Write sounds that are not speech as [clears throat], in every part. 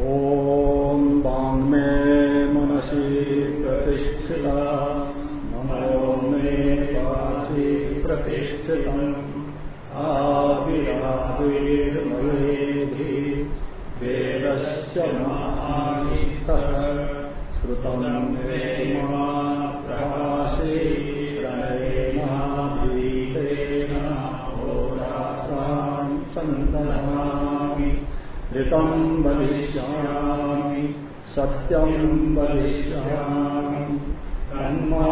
ॐ वाङ्मे मनसि प्रतिष्ठिता। नमो मे वाचि प्रतिष्ठितम्। आविराविर्मयेधि वेदस्य महानिष्ठः। श्रुतम् मे प्रभासे प्रणयेनाधीतेन होरात्रान् सन्दधामि ऋतम् वदिष्यामि सत्यम वदिष्यामि। तन्मामवतु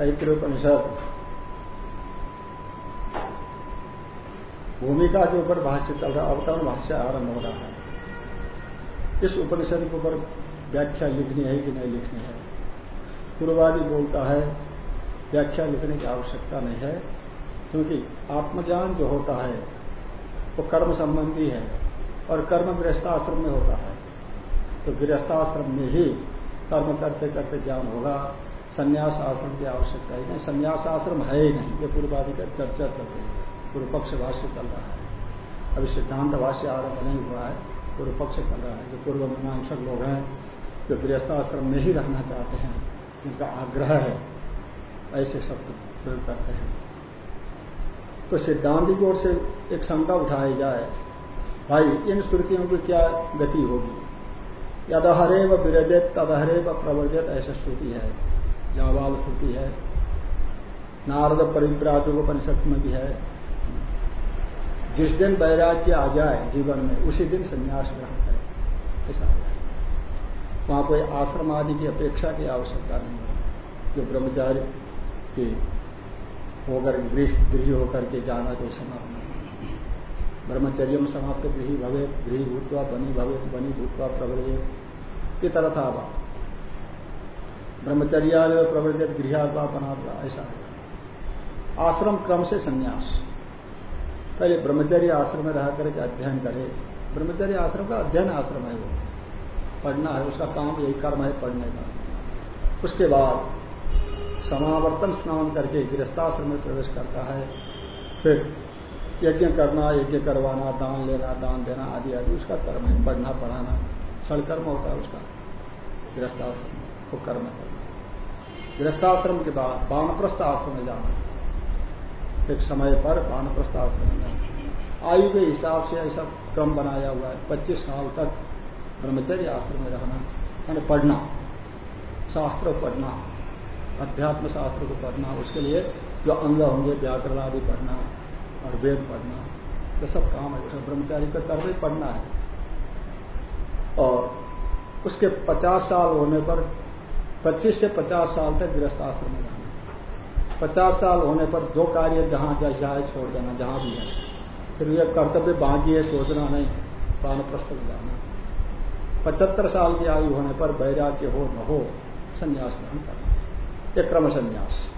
ऐत्रोपनिषद भूमिका के ऊपर भाष्य चल रहा है अवतरण भाष्य आरंभ हो रहा है। इस उपनिषद के ऊपर व्याख्या लिखनी है कि नहीं लिखनी है? पूर्वादि बोलता है, व्याख्या लिखने की आवश्यकता नहीं है, क्योंकि आत्मज्ञान जो होता है, वो कर्म संबंधी है और कर्म गृहस्थाश्रम में होता है। तो गृहस्थाश्रम में ही कर्म करते करते ज्ञान होगा संन्यास आश्रम की आवश्यकता ही। नहीं संन्यास आश्रम है ही नहीं। ये पूर्वादि का चर्चा चल रही है। पूर्व पक्ष भाष्य चल रहा है। अभी सिद्धांत भाष्य आरंभ नहीं हुआ है। पूर्व पक्ष चल रहा है। जो पूर्व मीमांसक लोग हैं, जो गृहस्थाश्रम में ही रहना चाहते हैं, जिनका आग्रह है, ऐसे शब्द प्रयोग करते हैं। तो सिद्धांत की ओर से एक शंका उठाई जाए, भाई, इन श्रुतियों की क्या गति होगी? यदहरेव विरजित, तदहरेव प्रवर्जित, ऐसा श्रुति है। जावाल श्रुति है। नारद परिव्राजोपनिषद में भी है। जिस दिन वैराग्य आ जाए जीवन में, उसी दिन संन्यास ग्रहण करें। ऐसा है। वहाँ कोई आश्रम आदि की अपेक्षा की आवश्यकता नहीं है। जो ब्रह्मचारी के होकर गृह गृह होकर के जाना कोई समाप्त नहीं ब्रह्मचर्य में समाप्त गृह भवे गृह भूतवा बनी भवे बनी भूतवा प्रवर्जित ये तरह था ब्रह्मचर्या प्रवर्जित गृहात्वा बना ऐसा। है आश्रम क्रम से संन्यास। पहले ब्रह्मचर्य आश्रम में रह करके अध्ययन करे। ब्रह्मचर्य आश्रम का अध्ययन आश्रम है वो। पढ़ना है, उसका काम यही कर्म है पढ़ने का। उसके बाद समावर्तन स्नान करके गृहस्थाश्रम में प्रवेश करता है। फिर यज्ञ करना, यज्ञ करवाना, दान लेना, दान देना आदि आदि, उसका कर्म है, पढ़ना, पढ़ाना। सड़कर्म होता है उसका। गृहस्थाश्रम को कर्म करना गृहस्थाश्रम के बाद वानप्रस्थ आश्रम में जाना। एक समय पर वानप्रस्थ आश्रम में जाना। आयु के हिसाब से ऐसा क्रम बनाया हुआ है, पच्चीस साल तक ब्रह्मचर्य आश्रम में रहना यानी पढ़ना, शास्त्र पढ़ना, अध्यात्म शास्त्र को पढ़ना, उसके लिए जो अंग होंगे, व्याकरण आदि पढ़ना और वेद पढ़ना, ये सब काम है। उसमें ब्रह्मचारी का कर्म ही पढ़ना है। और उसके 50 साल होने पर 25 से 50 साल तक गृहस्थ आश्रम में रहना। 50 साल होने पर जो कार्य जहाँ जैसा है छोड़ देना, जहाँ भी है फिर यह कर्तव्य बाकी है, सोचना नहीं वानप्रस्थ में जाना। पचहत्तर साल की आयु होने पर वैराग्य हो, न हो, संन्यास ग्रहण करना। यह क्रम संन्यास।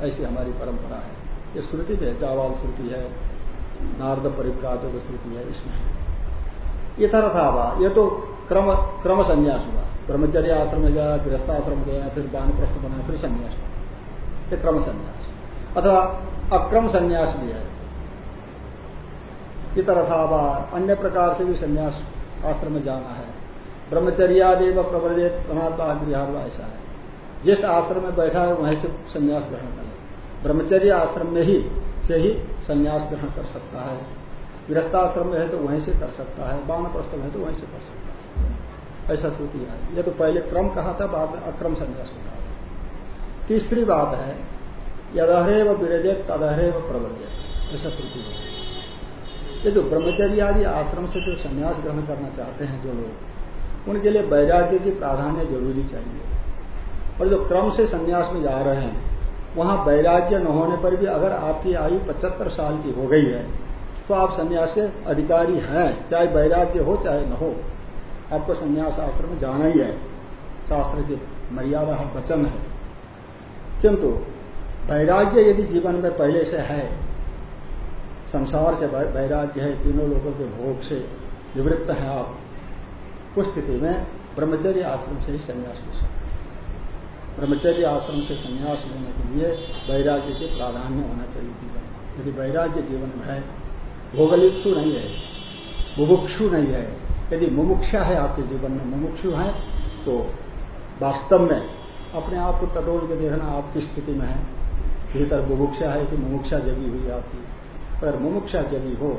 ऐसी हमारी परंपरा है। ये श्रुति है चावाल श्रुति है, नारद परिप्राजक श्रुति है, इसमें। इतर था वह ये तो क्रम क्रम संन्यास हुआ। ब्रह्मचर्य आश्रम में गया गृहस्थाश्रम गया, फिर बान वानप्रस्थ बना, फिर संन्यास ये क्रम संन्यास। अथवा अक्रम संन्यास भी है। इतर था अन्य प्रकार से भी संन्यास आश्रम में जाना है। ब्रह्मचर्यादेव प्रवर्जित अनात्मा गृह ऐसा है। जिस आश्रम में बैठा है, वहीं से संन्यास ग्रहण करें ब्रह्मचर्य आश्रम में ही से ही संन्यास ग्रहण कर सकता है। गृहस्थाश्रम में है तो वहीं से कर सकता है। बानप्रस्थ में है तो वहीं से कर सकता है। ऐसा श्रुति है। यह तो पहले क्रम कहा था, बाद में अक्रम संन्यास को कहा था। तीसरी बात है यदहरे व विरजित तदहरे व प्रवर्जित ऐसा श्रुति है। ये जो ब्रह्मचर्य आदि आश्रम से जो संन्यास ग्रहण करना चाहते हैं जो लोग, उनके लिए वैराग्य की प्राधान्य ज़रूरी चाहिए। और जो क्रम से संन्यास में जा रहे हैं, वहाँ वैराग्य न होने पर भी अगर आपकी आयु 75 साल की हो गई है तो आप संन्यास के अधिकारी हैं, चाहे वैराग्य हो, चाहे न हो। आपको संन्यास आश्रम में जाना ही है। शास्त्र की मर्यादा है वचन है। किंतु वैराग्य यदि जीवन में पहले से है, संसार से वैराग्य है, तीनों लोगों के भोग से निवृत्त है आप, उस स्थिति में ब्रह्मचर्य आश्रम से ही संन्यास ले सकते ब्रह्मचर्य आश्रम से संन्यास लेने के लिए वैराग्य के प्राधान्य होना चाहिए जीवन यदि वैराग्य जीवन में है, भोगलिप्सु नहीं है, बुभुक्षु नहीं है यदि मुमुक्षा है आपके जीवन में, मुमुक्षु है तो वास्तव में अपने आप को टटोल के देखना आपकी स्थिति में है। भीतर मुमुक्षा है कि मुमुक्षा जगी हुई आपकी। अगर मुमुक्षा जगी हो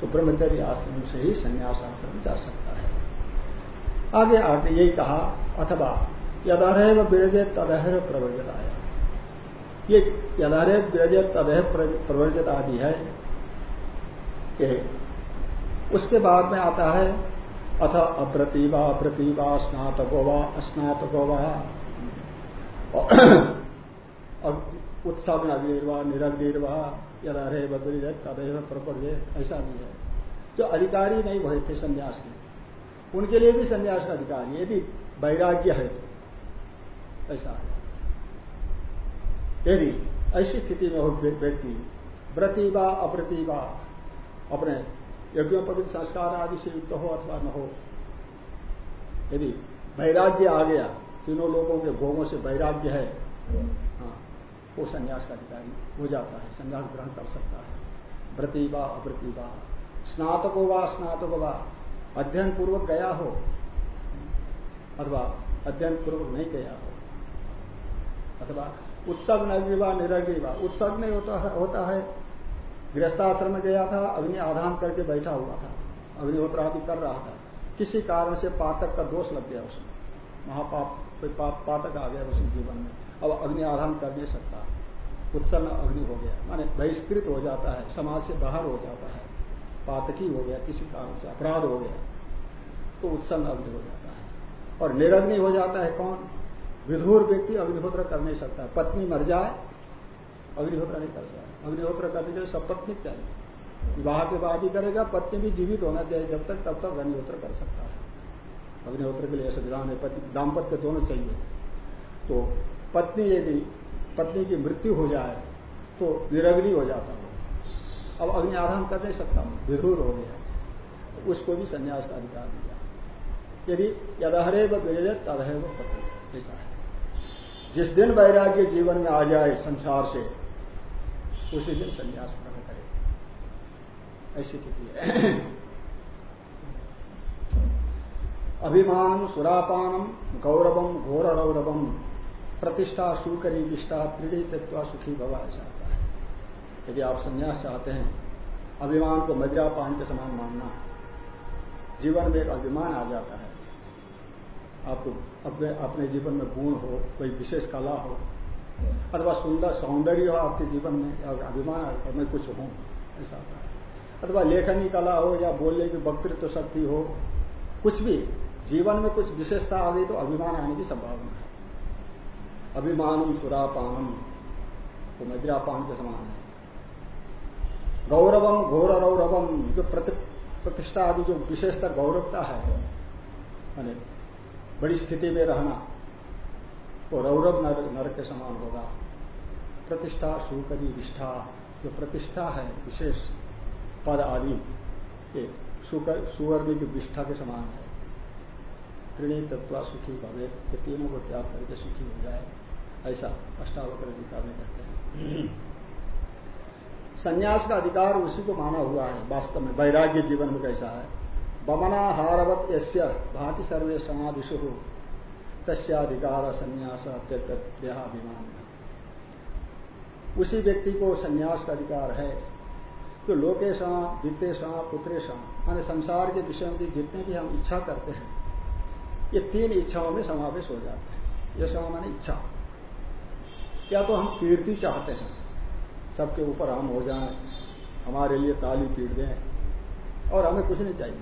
तो ब्रह्मचर्य आश्रम से ही संन्यास आश्रम जा सकता है। आगे आगे यही कहा, अथवा यदारह विरजय तदहर प्रवर्जित आया ये यदारह विरजय तदह प्रवर्जित आदि है ये उसके बाद में आता है, अथ अप्रतिभा अप्रतिभा स्नातकोवा अस्नातकोवा उत्सव अग्निर्वा, निरग्निर्वा, यदा रे बद्री तदेव प्रपर्य ऐसा भी है। जो अधिकारी नहीं हुए थे संन्यास के उनके लिए भी संन्यास का अधिकारी यदि वैराग्य है। तो ऐसा यदि ऐसी स्थिति में हो व्यक्ति, प्रतिभा, अप्रतिभा, अपने यज्ञोपवित संस्कार आदि से युक्त हो अथवा न हो। यदि वैराग्य आ गया तीनों लोगों के भोगों से वैराग्य है हाँ वो संन्यास का अधिकारी हो जाता है संन्यास ग्रहण कर सकता है। प्रतिभा अप्रतिभा स्नातको व स्नातको व अध्ययन पूर्वक गया हो अथवा अध्ययन पूर्वक नहीं गया हो अथवा उत्सव नग्निवा निरग्निवा उत्सव नहीं होता है, होता है गृहस्थाश्रम में गया था, अग्नि आधान करके बैठा हुआ था अग्निहोत्र आदि कर रहा था। किसी कारण से पातक का दोष लग गया उसमें। महापाप, कोई पाप, पातक आ गया उसके जीवन में। अब अग्नि आधान कर नहीं सकता। उत्सन्न अग्नि हो गया। माने बहिष्कृत हो जाता है, समाज से बाहर हो जाता है। पातकी हो गया, किसी कारण से अपराध हो गया तो उत्सन्न अग्नि हो जाता है। और निरग्नि हो जाता है कौन? विधुर व्यक्ति अग्निहोत्र कर नहीं सकता। पत्नी मर जाए अग्निहोत्र नहीं कर सकता। अग्निहोत्र करने के लिए सपत्निक चाहिए। विवाह के बाद ही करेगा, पत्नी भी जीवित होना चाहिए, जब तक, तब तक अग्निहोत्र कर सकता है। अग्निहोत्र के लिए ऐसा विधान है, पति, दाम्पत्य दोनों चाहिए। तो पत्नी यदि पत्नी की मृत्यु हो जाए तो निरग्नि हो जाता हो। अब अग्नि आराम कर नहीं सकता हूँ विधुर हो गया। उसको भी संन्यास का अधिकार दिया। यदि यदहरे व विरजत तदहे व पत्नी ऐसा है। जिस दिन वैराग्य जीवन में आ जाए संसार से उसी दिन संन्यास ग्रहण करे। ऐसी स्थिति है। अभिमान सुरापानम गौरवम घोर रौरवम प्रतिष्ठा सुकरी विष्ठा त्रिड़ी तत्वा सुखी भवा ऐसा आता है। यदि आप संन्यास चाहते हैं, अभिमान को मदिरापान के समान मानना जीवन में एक अभिमान आ जाता है। आपको अपने अपने जीवन में गुण हो, कोई विशेष कला हो अथवा सुंदर सौंदर्य हो आपके जीवन में अभिमान आता मैं कुछ हूँ, ऐसा होता है। अथवा लेखनी कला हो, या बोलने की वक्तृत्व शक्ति हो, कुछ भी, जीवन में कुछ विशेषता आ गई तो अभिमान आने की संभावना है। अभिमानम सुरापानम तो मदिरापान के समान है। गौरवम घोर रौरवम जो प्रतिष्ठा आदि, जो विशेषता, गौरवता है बड़ी स्थिति में रहना वो रौरव नरक के समान होगा। प्रतिष्ठा, सुकरी, विष्ठा, जो प्रतिष्ठा है, विशेष पद आदि, ये सुवर्णी की विष्ठा के समान है। त्रिणी, तत्वा, सुखी, भवे, ये तीनों को त्याग करके सुखी हो जाए, ऐसा अष्टावक्र गीता में कहते हैं। संन्यास का अधिकार उसी को माना हुआ है, वास्तव में, वैराग्य जीवन में कैसा है। बमनाहारवत यश्य भाति सर्वे समाधिशु तस्याधिकार संन्यास त्यक्त देहाभिमान उसी व्यक्ति को संन्यास का अधिकार है, जो लोकेशा, वित्तेशा, पुत्रेशा, माने संसार के विषयों में जितने भी हम इच्छा करते हैं, ये तीन इच्छाओं में समावेश हो जाते हैं। ये समा माने इच्छा। या तो हम कीर्ति चाहते हैं, सबके ऊपर हम हो जाएँ, हमारे लिए ताली पीट दें, और हमें कुछ नहीं चाहिए।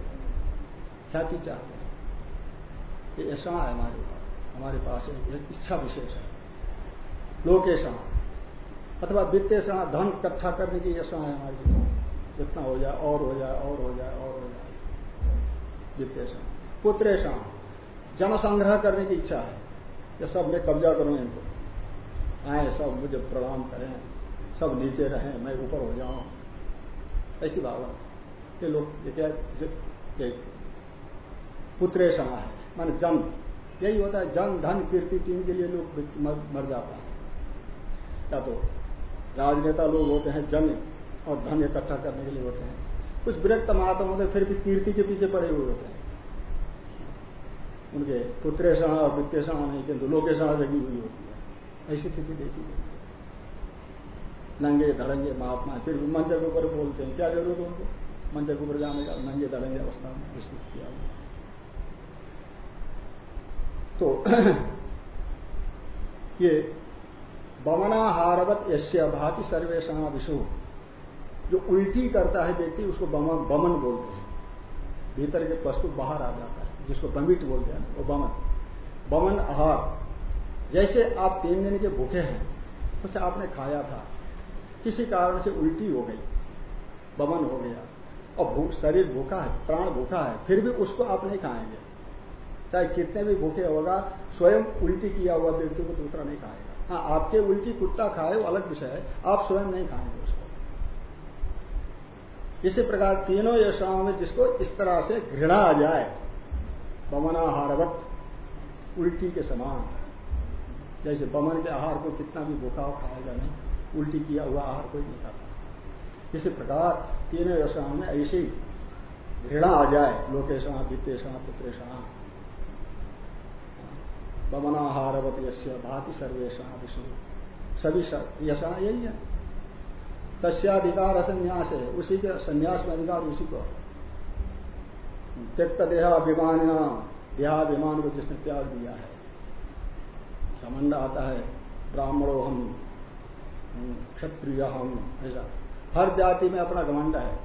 ख्याति चाहते हैं। ये ऐसा है हमारे ऊपर। हमारे पास इच्छा विशेष है। लोकेशा, अथवा वित्तेषण धन इकट्ठा करने की यशा है हमारे जीवन जितना हो जाए, और हो जाए, और हो जाए, और हो जाए। वित्तेषण पुत्रेशा जन संग्रह करने की इच्छा है। ये सब मैं कब्जा करूँ इनको। आए, सब मुझे प्रणाम करें। सब नीचे रहें, मैं ऊपर हो जाऊँ। ऐसी भावना। ये लोग, ये क्या है, मान जन। यही होता है जन धन कीर्ति तीन के लिए लोग मर, मर जाता है। या तो राजनेता लोग होते हैं जन और धन इकट्ठा करने के लिए होते हैं। कुछ विरक्त महात्मा होते फिर भी कीर्ति के पीछे पड़े हुए होते हैं। उनके पुत्रेषण और वित्तेषण नहीं किंतु लोकेषण जगी हुई होती है। ऐसी स्थिति देखी गई नंगे धड़ंगे महात्मा फिर भी मंच के ऊपर बोलते हैं क्या ज़रूरत है उनको? मंच के ऊपर जाने का नंगे धड़ंगे अवस्था में स्थित किया तो [clears throat] ये बमनाहारवत यश्य भाति सर्वेशा विषु जो उल्टी करता है व्यक्ति, उसको बमन बमन बोलते हैं। भीतर के वस्तु बाहर आ जाता है, जिसको बमिट बोलते हैं, वो बमन। बमन आहार। जैसे आप तीन दिन के भूखे हैं, उसे आपने खाया था, किसी कारण से उल्टी हो गई, बमन हो गया, और भूख शरीर भूखा है, प्राण भूखा है, फिर भी उसको आप नहीं खाएँगे। चाहे कितने भी भूखे होगा, स्वयं उल्टी किया हुआ व्यक्ति को दूसरा नहीं खाएगा। हाँ आपके उल्टी कुत्ता खाए, वो अलग विषय है। आप स्वयं नहीं खाएँगे उसको। इसी प्रकार तीनों यशाओं में जिसको इस तरह से घृणा आ जाए, बमनाहारवत, उल्टी के समान। जैसे बमन के आहार को कितना भी भूखा हो खाएगा नहीं, उल्टी किया हुआ आहार कोई नहीं खाता। इसी प्रकार तीनों यशाओं में ऐसी घृणा आ जाए, लोकेशा वित्तेषणा पुत्रेशणा बमनाहारवत यश्य भाति सर्वेशा विष्णु सभी यशा यही है। तस्याधिकार असन्यास है उसी के संन्यास में अधिकार उसी को। त्यक्त देहाभिमान देहाभिमान को जिसने त्याग दिया है। घमंड आता है, ब्राह्मणो हम क्षत्रिय हम, ऐसा। हर जाति में अपना घमंड है।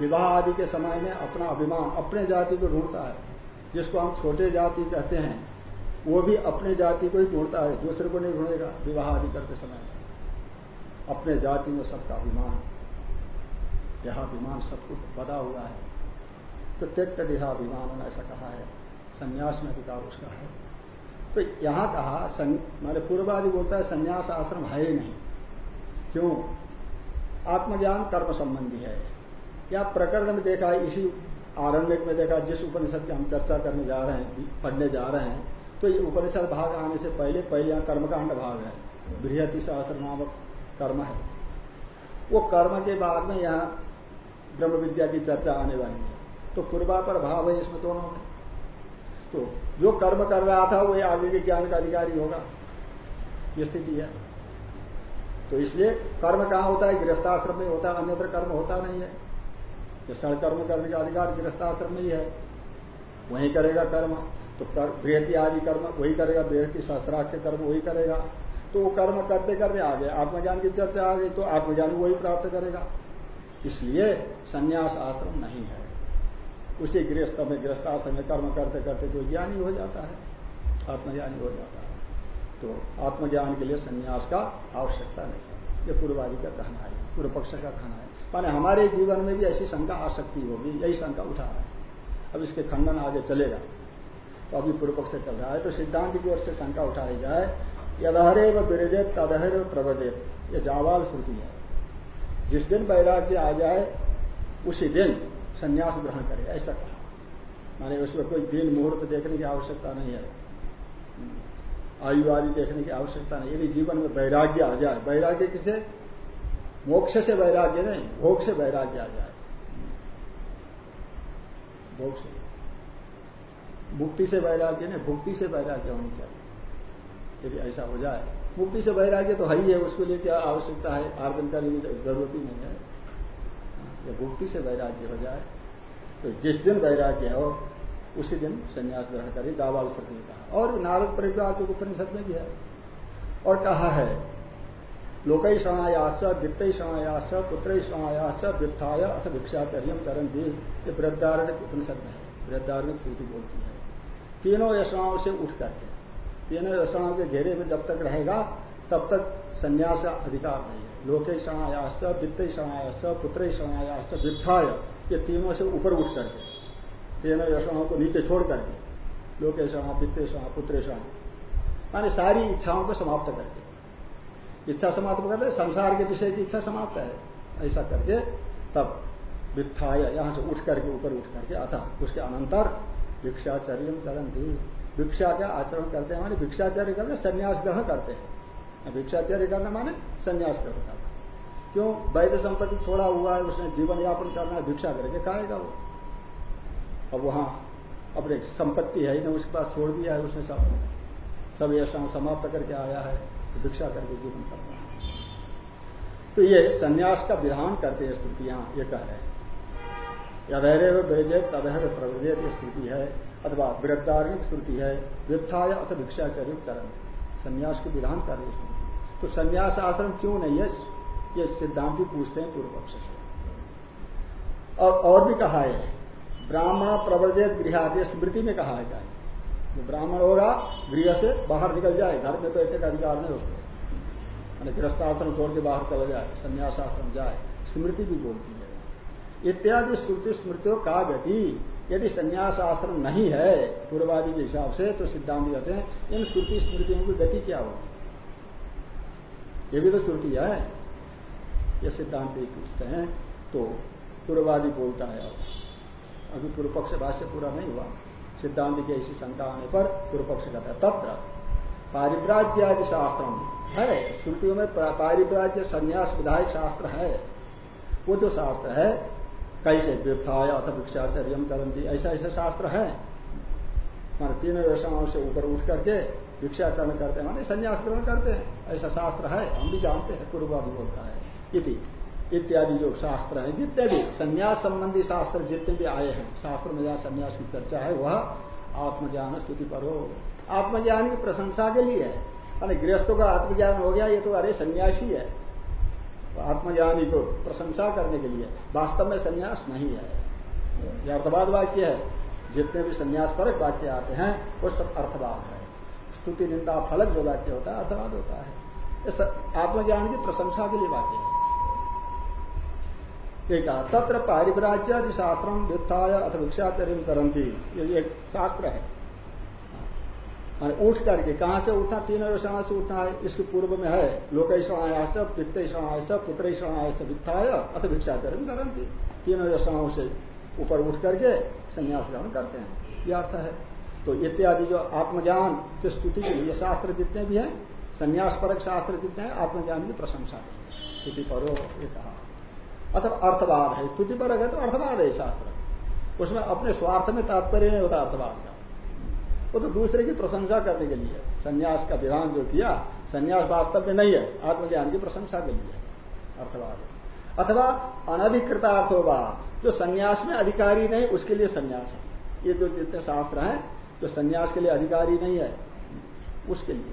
विवाह आदि के समय में अपना अभिमान, अपने जाति को ढूंढता है। जिसको हम छोटे जाति कहते हैं वो भी अपने जाति को ही ढूंढता है, दूसरे को नहीं ढूंढेगा विवाह आदि करते समय। अपने जाति में सबका अभिमान। देहाभिमान सब कुछ बदा हुआ है। तो त्यक्त देहाभिमान ऐसा कहा है। संन्यास में अधिकार उसका है। तो यहाँ कहा मारे पूर्वादि बोलता है, संन्यास आश्रम है ही नहीं। क्यों? आत्मज्ञान कर्म संबंधी है। या प्रकरण में देखा है, इसी आरण्य में देखा, जिस उपनिषद की हम चर्चा करने जा रहे हैं, पढ़ने जा रहे हैं तो ये उपनिषद भाग आने से पहले पहले यहाँ कर्मकांड भाग है। बृहति शास्त्र नामक कर्म है। वो कर्म के बाद में यहाँ ब्रह्म विद्या की चर्चा आने वाली है। तो पूर्वापर भाव है इसमें दोनों में। तो जो कर्म कर रहा था, वो आगे के ज्ञान का अधिकारी होगा। ये स्थिति है। तो इसलिए कर्म कहाँ होता है? गृहस्थाश्रम में होता है, अन्यत्र कर्म होता नहीं है। ये सड़ कर्म करने का अधिकार गृहस्थाश्रम में ही है। वहीं करेगा कर्म। तो कर, बृहति आदि कर्म वही करेगा, बृहति शास्त्राख्य कर्म वही करेगा। तो वो कर्म करते करते आ गए आत्मज्ञान की चर्चा आ गई तो आत्मज्ञान वही प्राप्त करेगा। इसलिए संन्यास आश्रम नहीं है। उसी गृहस्थ में गृहस्थ आश्रम में कर्म करते करते कोई ज्ञानी हो जाता है, आत्मज्ञानी हो जाता है। तो आत्मज्ञान के लिए संन्यास का आवश्यकता नहीं है। ये पूर्वादि का कहना है, पूर्व पक्ष का कहना है। माने हमारे जीवन में भी ऐसी शंका आ सकती होगी, यही शंका उठा है। अब इसके खंडन आगे चलेगा। तो अभी पूर्व पक्ष चल रहा है। तो सिद्धांत की ओर से शंका उठाई जाए यदहरे व विरजेत तदहर प्रवजेत ये जावाल श्रुति है। जिस दिन वैराग्य आ जाए, उसी दिन संन्यास ग्रहण करे, ऐसा कहा। माने उसमें कोई दिन मुहूर्त देखने की आवश्यकता नहीं है। आयु आदि देखने की आवश्यकता नहीं। यदि जीवन में वैराग्य आ जाए। वैराग्य किसे? मोक्ष से वैराग्य नहीं, भोग से वैराग्य आ जाए। भोग से। मुक्ति से वैराग्य नहीं, भुक्ति से वैराग्य होनी चाहिए। यदि ऐसा हो जाए, मुक्ति से वैराग्य तो है ही है, उसके लिए क्या आवश्यकता है? आर्जन करने की ज़रूरत ही नहीं है। या भुक्ति से वैराग्य हो जाए तो जिस दिन वैराग्य हो, उसी दिन संन्यास ग्रहण करे दावाल श्रुति कहा। और नारद परिवार उपनिषद में भी है। और कहा है लोकई समायास वित्त समायास पुत्र समायास वित्थाय अथ भिक्षाचर्य करण दी ये वृद्धारण उपनिषद में है। वृद्धारण श्रुति बोलती है। तीनों यशाओं से उठ करके। तीनों यशाओं के घेरे में जब तक रहेगा, तब तक संन्यास का अधिकार नहीं है। लोके समायास वित्त समायास पुत्र समायास वित्थाय, ये तीनों से ऊपर उठ करके, तीनों यशाओं को नीचे छोड़ करके, लोके समा वित्त समा पुत्र माने सारी इच्छाओं को समाप्त करके। इच्छा समाप्त कर संसार के विषय की इच्छा समाप्त है। ऐसा करके तब वित्थाय, यहाँ से उठ करके, ऊपर उठ करके, अतः उसके अनंतर भिक्षाचर्य चरण थी भिक्षा का आचरण करते हैं? माने भिक्षाचर्य करना संन्यास ग्रहण करते हैं। भिक्षाचर्य करना माने संन्यास ग्रहण करना। क्यों? वैध संपत्ति छोड़ा हुआ है, उसने जीवन यापन करना है, भिक्षा करके खाएगा वो। अब वहाँ अपने संपत्ति है ही ना उसके पास छोड़ दिया है, उसने सब। सब ऐसा समाप्त करके आया है तो भिक्षा करके जीवन करना है। तो ये संन्यास का विधान करते हैं स्तुतियाँ ये कह रहे हैं। यदैरव ब्रजेत तदैव प्रव्रजेत ये स्तुति है, अथवा वृद्धार्मिक स्तुति है व्युत्थाय अथवा भिक्षाचर्य चरण संन्यास को विधान कर रही स्तुति तो संन्यास आश्रम क्यों नहीं है? ये सिद्धांति पूछते हैं पूर्व पक्ष से। और और भी कहा है, ब्राह्मण प्रवर्जित गृह स्मृति में कहा है क्या जो ब्राह्मण होगा, गृह से बाहर निकल जाए, घर में बैठने का अधिकार नहीं उसको। गृहस्थ आश्रम छोड़ के बाहर चला जाए, संन्यास आश्रम जाए, स्मृति भी बोलती इत्यादि श्रुति स्मृतियों का गति यदि संन्यास आश्रम नहीं है, पूर्वादि के हिसाब से तो सिद्धांत कहते हैं, इन श्रुति स्मृतियों की गति क्या होगी? ये भी तो श्रुति है। ये सिद्धांत पूछते हैं तो पूर्वादि बोलता है अब। अभी पूर्व पक्ष भाष्य पूरा नहीं हुआ। सिद्धांत की ऐसी शंका आने पर पूर्व पक्ष कहता है, तत्र पारिव्राज्य आदि शास्त्र है। श्रुतियों में पारिव्राज्य संन्यास विधायक शास्त्र है। वो जो शास्त्र है कैसे व्यर्थाय अथ भिक्षाचर्य करंती ऐसा ऐसा शास्त्र है। माने तीनों व्यवसायों से ऊपर उठ करके भिक्षाचरण करते हैं। माने संन्यास ग्रहण करते हैं। ऐसा शास्त्र है। हम भी जानते हैं। पूर्वादि बोलता है। इति। इत्यादि जो शास्त्र है, जितने भी संन्यास संबंधी शास्त्र जितने भी आए हैं, शास्त्र में जहाँ संन्यास की चर्चा है, वह आत्मज्ञान स्तुति पर हो। आत्मज्ञान की प्रशंसा के लिए है। गृहस्थों का आत्मज्ञान हो गया, ये तो अरे सन्यासी है। आत्मज्ञानी को प्रशंसा करने के लिए वास्तव में संन्यास नहीं है। यह अर्थवाद वाक्य है। जितने भी संन्यास परक वाक्य आते हैं, वो सब अर्थवाद है। स्तुति, निंदा, फलक जो वाक्य होता है, अर्थवाद होता है। आत्मज्ञान की प्रशंसा के लिए वाक्य है। एक तत्र पारिव्राज्यादि शास्त्र व्युत्थाय अथ भिक्षाचर्य करंती ये एक शास्त्र है। उठ करके, कहाँ से उठना तीन व्यवसाय से उठना है इसके पूर्व में है। लोकैषणायास वित्तैषणायास पुत्रैषणायास वित्थाय अथ भिक्षाचरण करती तीन व्यवसायों से ऊपर उठ करके संन्यास ग्रहण करते हैं। यह अर्थ है। तो इत्यादि जो आत्मज्ञान की स्तुति के लिए शास्त्र जितने भी हैं संन्यास परक शास्त्र जितने हैं, आत्मज्ञान की प्रशंसा स्तुति परो ये कहा। अथवा अर्थवाद है। स्तुति परक है तो अर्थवाद है शास्त्र। उसमें अपने स्वार्थ में तात्पर्य नहीं होता अर्थवाद का। वो तो दूसरे की प्रशंसा करने के लिए। संन्यास का विधान जो किया, संन्यास वास्तव में नहीं है, आत्मज्ञान की प्रशंसा के लिए, अर्थवाद। अथवा अनधिकृत अर्थ होगा जो संन्यास में अधिकारी नहीं, उसके लिए संन्यास है। ये जो जितने शास्त्र हैं, जो संन्यास के लिए अधिकारी नहीं है, उसके लिए।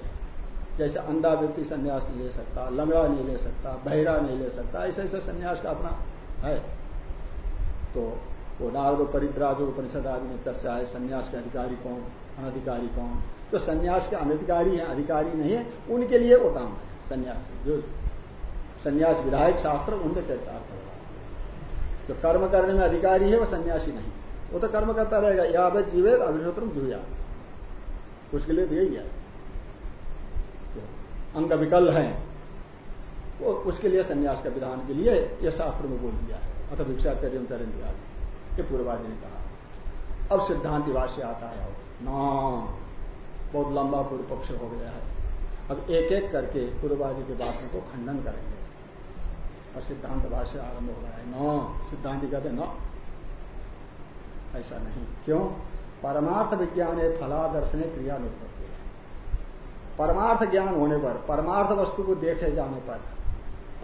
जैसे अंधा व्यक्ति संन्यास नहीं ले सकता, लंगड़ा नहीं ले सकता, बहरा नहीं ले सकता, ऐसे ऐसे संन्यास का अपना है। तो वो नारद परिद्राज उपनिषद आदि में चर्चा है, संन्यास के अधिकारी कौन? अनधिकारी कौन? तो सन्यास के अनधिकारी हैं, अधिकारी नहीं है, उनके लिए वो काम है, संन्यास जो संन्यास विधायक शास्त्र उनके चरितार्थ जो कर्म करने में अधिकारी है, वो सन्यासी नहीं वो तो कर्म करता रहेगा या यावत जीवे अग्निहोत्र जुया उसके लिए यही है। अंग विकल है, वो उसके लिए संन्यास का विधान के लिए यह शास्त्र में बोल दिया है। अथ भिक्षा करें करें दिया पूर्वाजी ने कहा। अब सिद्धांत भाष्य आता है ना बहुत लंबा पूर्व पक्ष हो गया है। अब एक एक करके पूर्वादि के बातों को खंडन करेंगे। और सिद्धांत भाष्य आरंभ हो रहा है। न, सिद्धांत कहते न। ऐसा नहीं। क्यों? परमार्थ विज्ञान है फलादर्शन क्रिया अनुत्पत्ति है। परमार्थ ज्ञान होने पर, परमार्थ वस्तु को देखे जाने पर,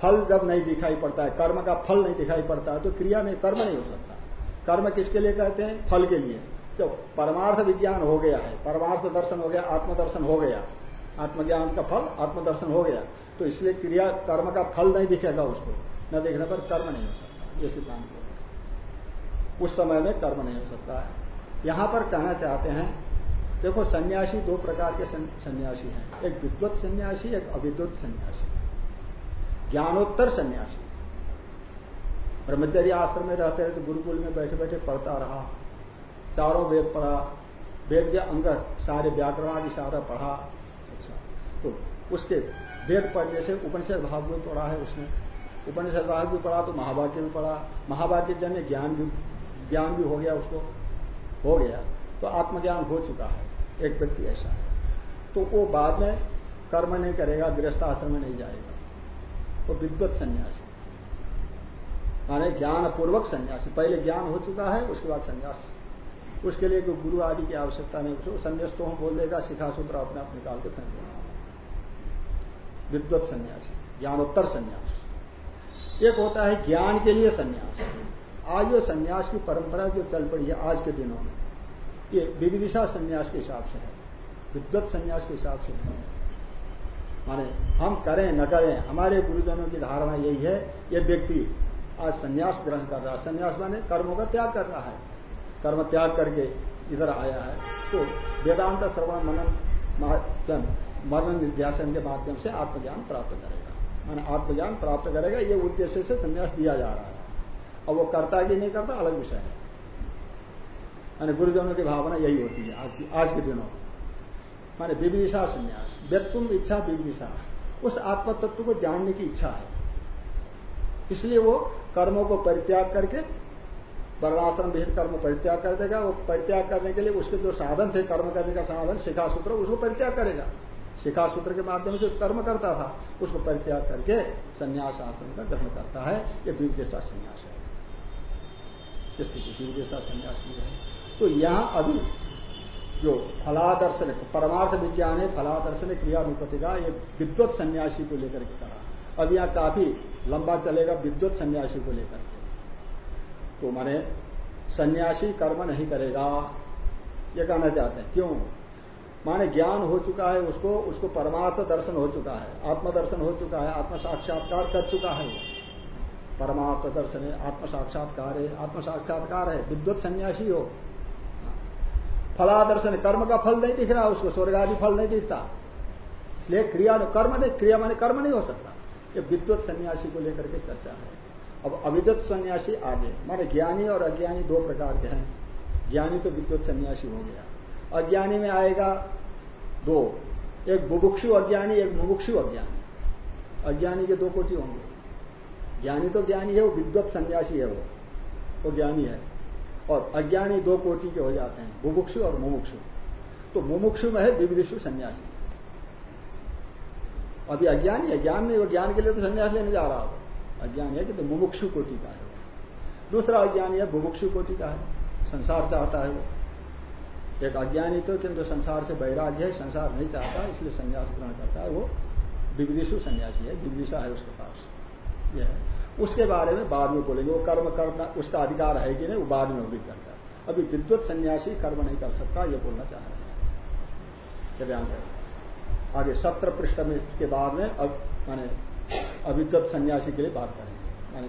फल जब नहीं दिखाई पड़ता है, कर्म का फल नहीं दिखाई पड़ता है तो क्रिया नहीं, कर्म नहीं हो सकता। कर्म किसके लिए कहते हैं? फल के लिए। तो परमार्थ विज्ञान हो गया है, परमार्थ दर्शन हो गया, आत्मदर्शन हो गया। आत्मज्ञान का फल, आत्मदर्शन हो गया। तो इसलिए क्रिया कर्म का फल नहीं दिखेगा उसको। न देखने पर कर्म नहीं हो सकता। ये सिद्धांत हो। उस समय में कर्म नहीं हो सकता है। यहाँ पर कहना चाहते हैं, देखो सन्यासी दो प्रकार के सन्यासी हैं। एक विद्वत सन्यासी, एक अविद्वत सन्यासी। ज्ञानोत्तर सन्यासी। ब्रह्मचर्य आश्रम में रहते रहे तो गुरुकुल में बैठे बैठे पढ़ता रहा। चारों वेद पढ़ा, वेद के अंदर सारे व्याकरण आदि सारा पढ़ा। अच्छा तो उसके वेद पढ़ने से उपनिषद भाव में पढ़ा है उसने। उपनिषद भाव भी पढ़ा तो महाभाग्य में पढ़ा। महाभाग्य जन्य ज्ञान भी ज्ञान भी हो गया उसको। हो गया तो आत्मज्ञान हो चुका है, एक व्यक्ति ऐसा है। तो वो बाद में कर्म नहीं करेगा, गृहस्थ आश्रम में नहीं जाएगा। वो तो विद्वत सन्यासी। माने ज्ञान पूर्वक सन्यासी। पहले ज्ञान हो चुका है, उसके बाद संन्यास उसके लिए कोई गुरु आदि की आवश्यकता नहीं, उसको संन्यास तो हम बोल देगा शिखा सूत्र अपने आप निकाल के फेंक देना विद्वत सन्यासी, ज्ञानोत्तर संन्यास। एक होता है ज्ञान के लिए संन्यास। आज जो संन्यास की परंपरा जो चल पड़ी है आज के दिनों में, ये विविदिशा संन्यास के हिसाब से है, विद्वत संन्यास के हिसाब से है। माने हम करें, न करें, हमारे गुरुजनों की धारणा यही है, ये व्यक्ति आज संन्यास ग्रहण कर रहा है। संन्यास माने कर्मों का त्याग कर रहा है। कर्म त्याग करके इधर आया है तो वेदांत श्रवण मनन मरण निध्यासन के माध्यम से आत्मज्ञान प्राप्त करेगा। माने आत्मज्ञान प्राप्त करेगा, ये उद्देश्य से संन्यास दिया जा रहा है। अब वो करता कि नहीं करता, अलग विषय है। माने गुरुजनों की भावना यही होती है आज की, आज के दिनों। माने विविदिशा संन्यास व्यक्तुम इच्छा विविदिशा उस आत्म तत्व को जानने की इच्छा है। इसलिए वो कर्मों को परित्याग करके वर्णाश्रम विहित कर्म परित्याग कर देगा, वो परित्याग करने के लिए उसके जो साधन थे, कर्म करने का साधन, शिखा सूत्र, उसको परित्याग करेगा। शिखा सूत्र के माध्यम से कर्म करता था, उसको परित्याग करके संन्यास आश्रम का ग्रहण करता है। ये विविधेशा संन्यास है। स्थिति विविधेशा संन्यास की है। तो यहाँ अभी जो फलादर्शन, परमार्थ विज्ञान है, फलादर्शन क्रियानुपति का ये विद्वत सन्यासी को लेकर के कहा अब यहाँ काफ़ी लंबा चलेगा विद्वत सन्यासी को लेकर के। तो माने सन्यासी कर्म नहीं करेगा। ये कहना चाहते हैं। क्यों? माने ज्ञान हो चुका है उसको उसको परमार्थ दर्शन हो चुका है, आत्मदर्शन हो चुका है आत्म साक्षात्कार कर चुका है। वो परमार्थ दर्शन है आत्म साक्षात्कार है आत्म साक्षात्कार है, विद्वत सन्यासी हो। फलादर्शन कर्म का फल नहीं दिख रहा, उसको स्वर्ग आदि फल नहीं दिखता। इसलिए क्रिया, कर्म नहीं, क्रिया माने कर्म नहीं हो सकता। ये विद्वत सन्यासी को लेकर के चर्चा है। अब अविद्वत सन्यासी आगे। माने ज्ञानी और अज्ञानी दो प्रकार के हैं। ज्ञानी तो विद्वत सन्यासी हो गया। अज्ञानी में आएगा दो। एक बुभुक्षु अज्ञानी, एक मुमुक्षु अज्ञानी। अज्ञानी के दो कोटि होंगे। ज्ञानी तो ज्ञानी है, वो विद्वत सन्यासी है वो। वो ज्ञानी है। और अज्ञानी दो कोटि के हो जाते हैं, बुभुक्षु और मुमुक्षु। तो मुमुक्षु में है विविधिशु सन्यासी। अभी अज्ञानी है, ज्ञान नहीं, वो ज्ञान के लिए तो सन्यास लेने जा रहा हो अज्ञानी है कि तो मुमुक्षु कोटि का है। दूसरा अज्ञानी है बुभुक्षु कोटि का है, संसार चाहता है वो। एक अज्ञानी तो किंतु संसार से वैराग्य है, संसार नहीं चाहता, इसलिए संन्यास ग्रहण करता है वो। विविधिशु सन्यासी है विविदिशा है उसके पास। यह है। उसके बारे में बाद में बोलेंगे, वो कर्म करना, उसका अधिकार है कि नहीं, वो बाद में भी करता है। अभी विद्वत सन्यासी कर्म नहीं कर सकता, ये बोलना चाह रहे हैं। आगे सत्र पृष्ठ के बाद में, अब माने अविद्वत सन्यासी के लिए बात करेंगे। माने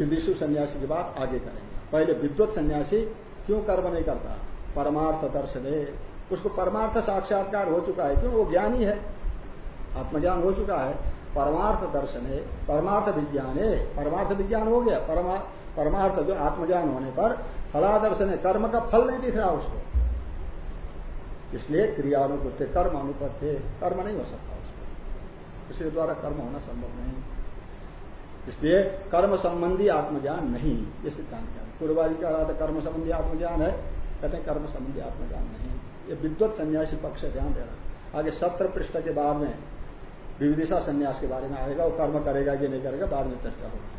विदिशु सन्यासी के बाद आगे करेंगे। पहले विद्वत सन्यासी क्यों कर्म नहीं करता? परमार्थ दर्शन। है उसको परमार्थ साक्षात्कार हो चुका है क्यों? वो ज्ञानी है। आत्मज्ञान हो चुका है। परमार्थ दर्शन है परमार्थ विज्ञान। है परमार्थ विज्ञान हो गया। परमा, परमार्थ जो आत्मज्ञान होने पर फलादर्शन है कर्म का फल नहीं दिख रहा उसको। इसलिए क्रिया अनुपत्य कर्म अनुपत्य कर्म नहीं हो सकता। इसके द्वारा कर्म होना संभव नहीं। इसलिए कर्म संबंधी आत्मज्ञान नहीं, ये सिद्धांत ज्ञान पूर्वादि कह रहा था, कर्म संबंधी आत्मज्ञान है, कहते हैं कर्म संबंधी आत्मज्ञान नहीं। ये विद्वत सन्यासी पक्ष ध्यान देना आगे सत्र पृष्ठ के बाद में विविदिशा संन्यास के बारे में आएगा, वो कर्म करेगा कि नहीं करेगा, बाद में चर्चा होगी।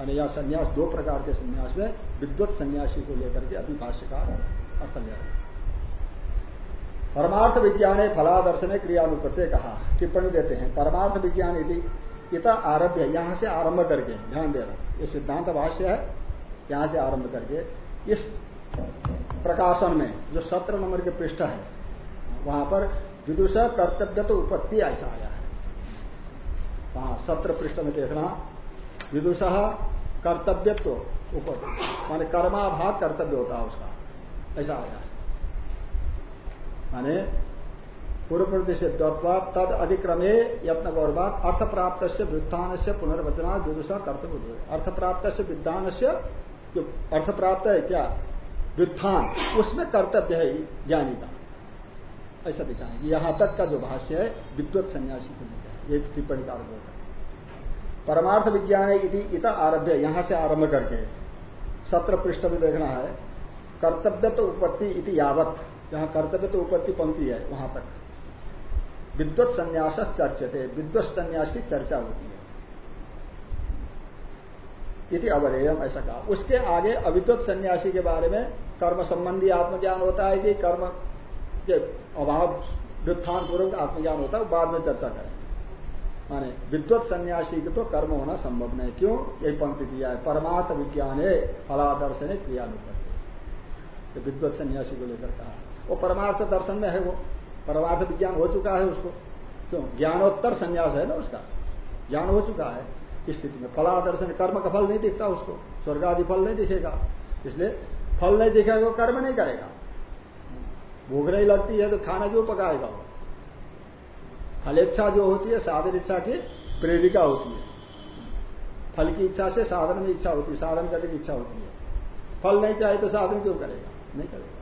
यानी यह संन्यास दो प्रकार के संन्यास में विद्वत सन्यासी को लेकर के अभी भाष्यकार अर्थ ले रहे परमार्थ विज्ञान है फलादर्शन क्रियानुपत्य कहा। टिप्पणी देते हैं, परमार्थ विज्ञान यदि इत आरभ्य, यहाँ से आरंभ करके, ध्यान दे रहा ये सिद्धांत भाष्य है, यहाँ से आरंभ करके, इस प्रकाशन में, जो सत्र नंबर के पृष्ठ है, वहाँ पर विदुष कर्तव्य तो उपत्ति ऐसा आया है। वहाँ सत्र पृष्ठ में देखना विदुष कर्तव्यत्व उपत्ति, माने कर्माभाग कर्तव्य होता है उसका, ऐसा आया है। माने पूर्व प्रति से तद अधिक्रमे यत्न गौरवाद अर्थ प्राप्त से व्युत्थान से पुनर्वचना विदुषा कर्तव्य अर्थ प्राप्त से विद्वान से जो अर्थ प्राप्त है क्या व्युत्थान, उसमें कर्तव्य है ज्ञानी का ऐसा दिखाएँगे यहाँ तक का जो भाष्य है, विद्वत सन्यासी को है ये टिप्पणी कारक होगा परमार्थ विज्ञान इति इत आरभ्य, यहाँ से आरंभ करके, सत्र पृष्ठ में देखना है कर्तव्य तो उपत्ति इति यावत। जहाँ कर्तव्य तो उपत्ति पंक्ति है, वहाँ तक। विद्वत संन्यास चर्चते, विद्वत संन्यास की चर्चा होती है। इति अवधेयम, ऐसा कहा। उसके आगे अविद्वत सन्यासी के बारे में कर्म संबंधी आत्मज्ञान होता है कि कर्म के अभाव, व्युत्थान पूर्वक आत्मज्ञान होता है बाद में चर्चा करें। माने विद्वत सन्यासी के तो कर्म होना संभव नहीं। क्यों? यही पंक्ति दिया है परमात्म विज्ञान है फलादर्शन क्रियानुपत्ति। विद्वत सन्यासी को लेकर कहा। वो परमार्थ दर्शन में है वो। परमार्थ विज्ञान हो चुका है उसको। क्यों? ज्ञानोत्तर संन्यास है ना उसका। ज्ञान हो चुका है। स्थिति में फलादर्शन कर्म का फल नहीं दिखता उसको। स्वर्ग आदि फल नहीं दिखेगा। इसलिए फल नहीं दिखेगा वो कर्म नहीं करेगा। भूख नहीं लगती है तो खाना क्यों पकाएगा वो? फल इच्छा जो होती है, साधन इच्छा की प्रेरिका होती है। फल की इच्छा से साधन में इच्छा होती है। साधन करने की इच्छा होती है। फल नहीं चाहे तो साधन क्यों करेगा? नहीं करेगा।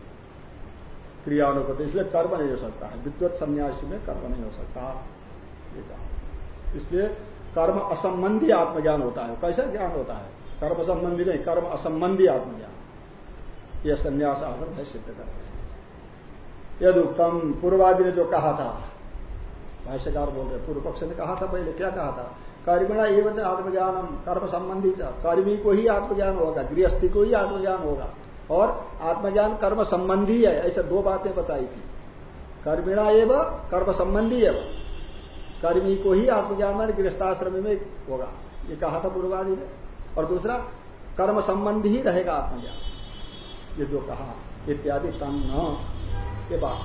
क्रियानुपति, इसलिए कर्म नहीं हो सकता है। विद्वत सन्यासी में कर्म नहीं हो सकता। इसलिए कर्म असंबंधी आत्मज्ञान होता है। कैसा ज्ञान होता है? कर्म संबंधी नहीं, कर्म असंबंधी आत्मज्ञान। यह संन्यास आश्रम है सिद्ध करते हैं। यद उत्तम पूर्वादि ने जो कहा था, भाष्यकार बोल रहे पूर्व पक्ष ने कहा था पहले, क्या कहा था? कर्मिणा एवं आत्मज्ञानम, कर्म संबंधी कर्मी को ही आत्मज्ञान होगा, गृहस्थी को ही आत्मज्ञान होगा। और आत्मज्ञान कर्म संबंधी है, ऐसे दो बातें बताई थी। कर्मिणा एवं, कर्म संबंधी एवं। कर्मी को ही आत्मज्ञान मान गृहस्थाश्रम में होगा। ये कहा था पूर्वादि ने। और दूसरा, कर्म संबंधी ही रहेगा आत्मज्ञान। ये जो कहा, इत्यादि तन न, ये बात।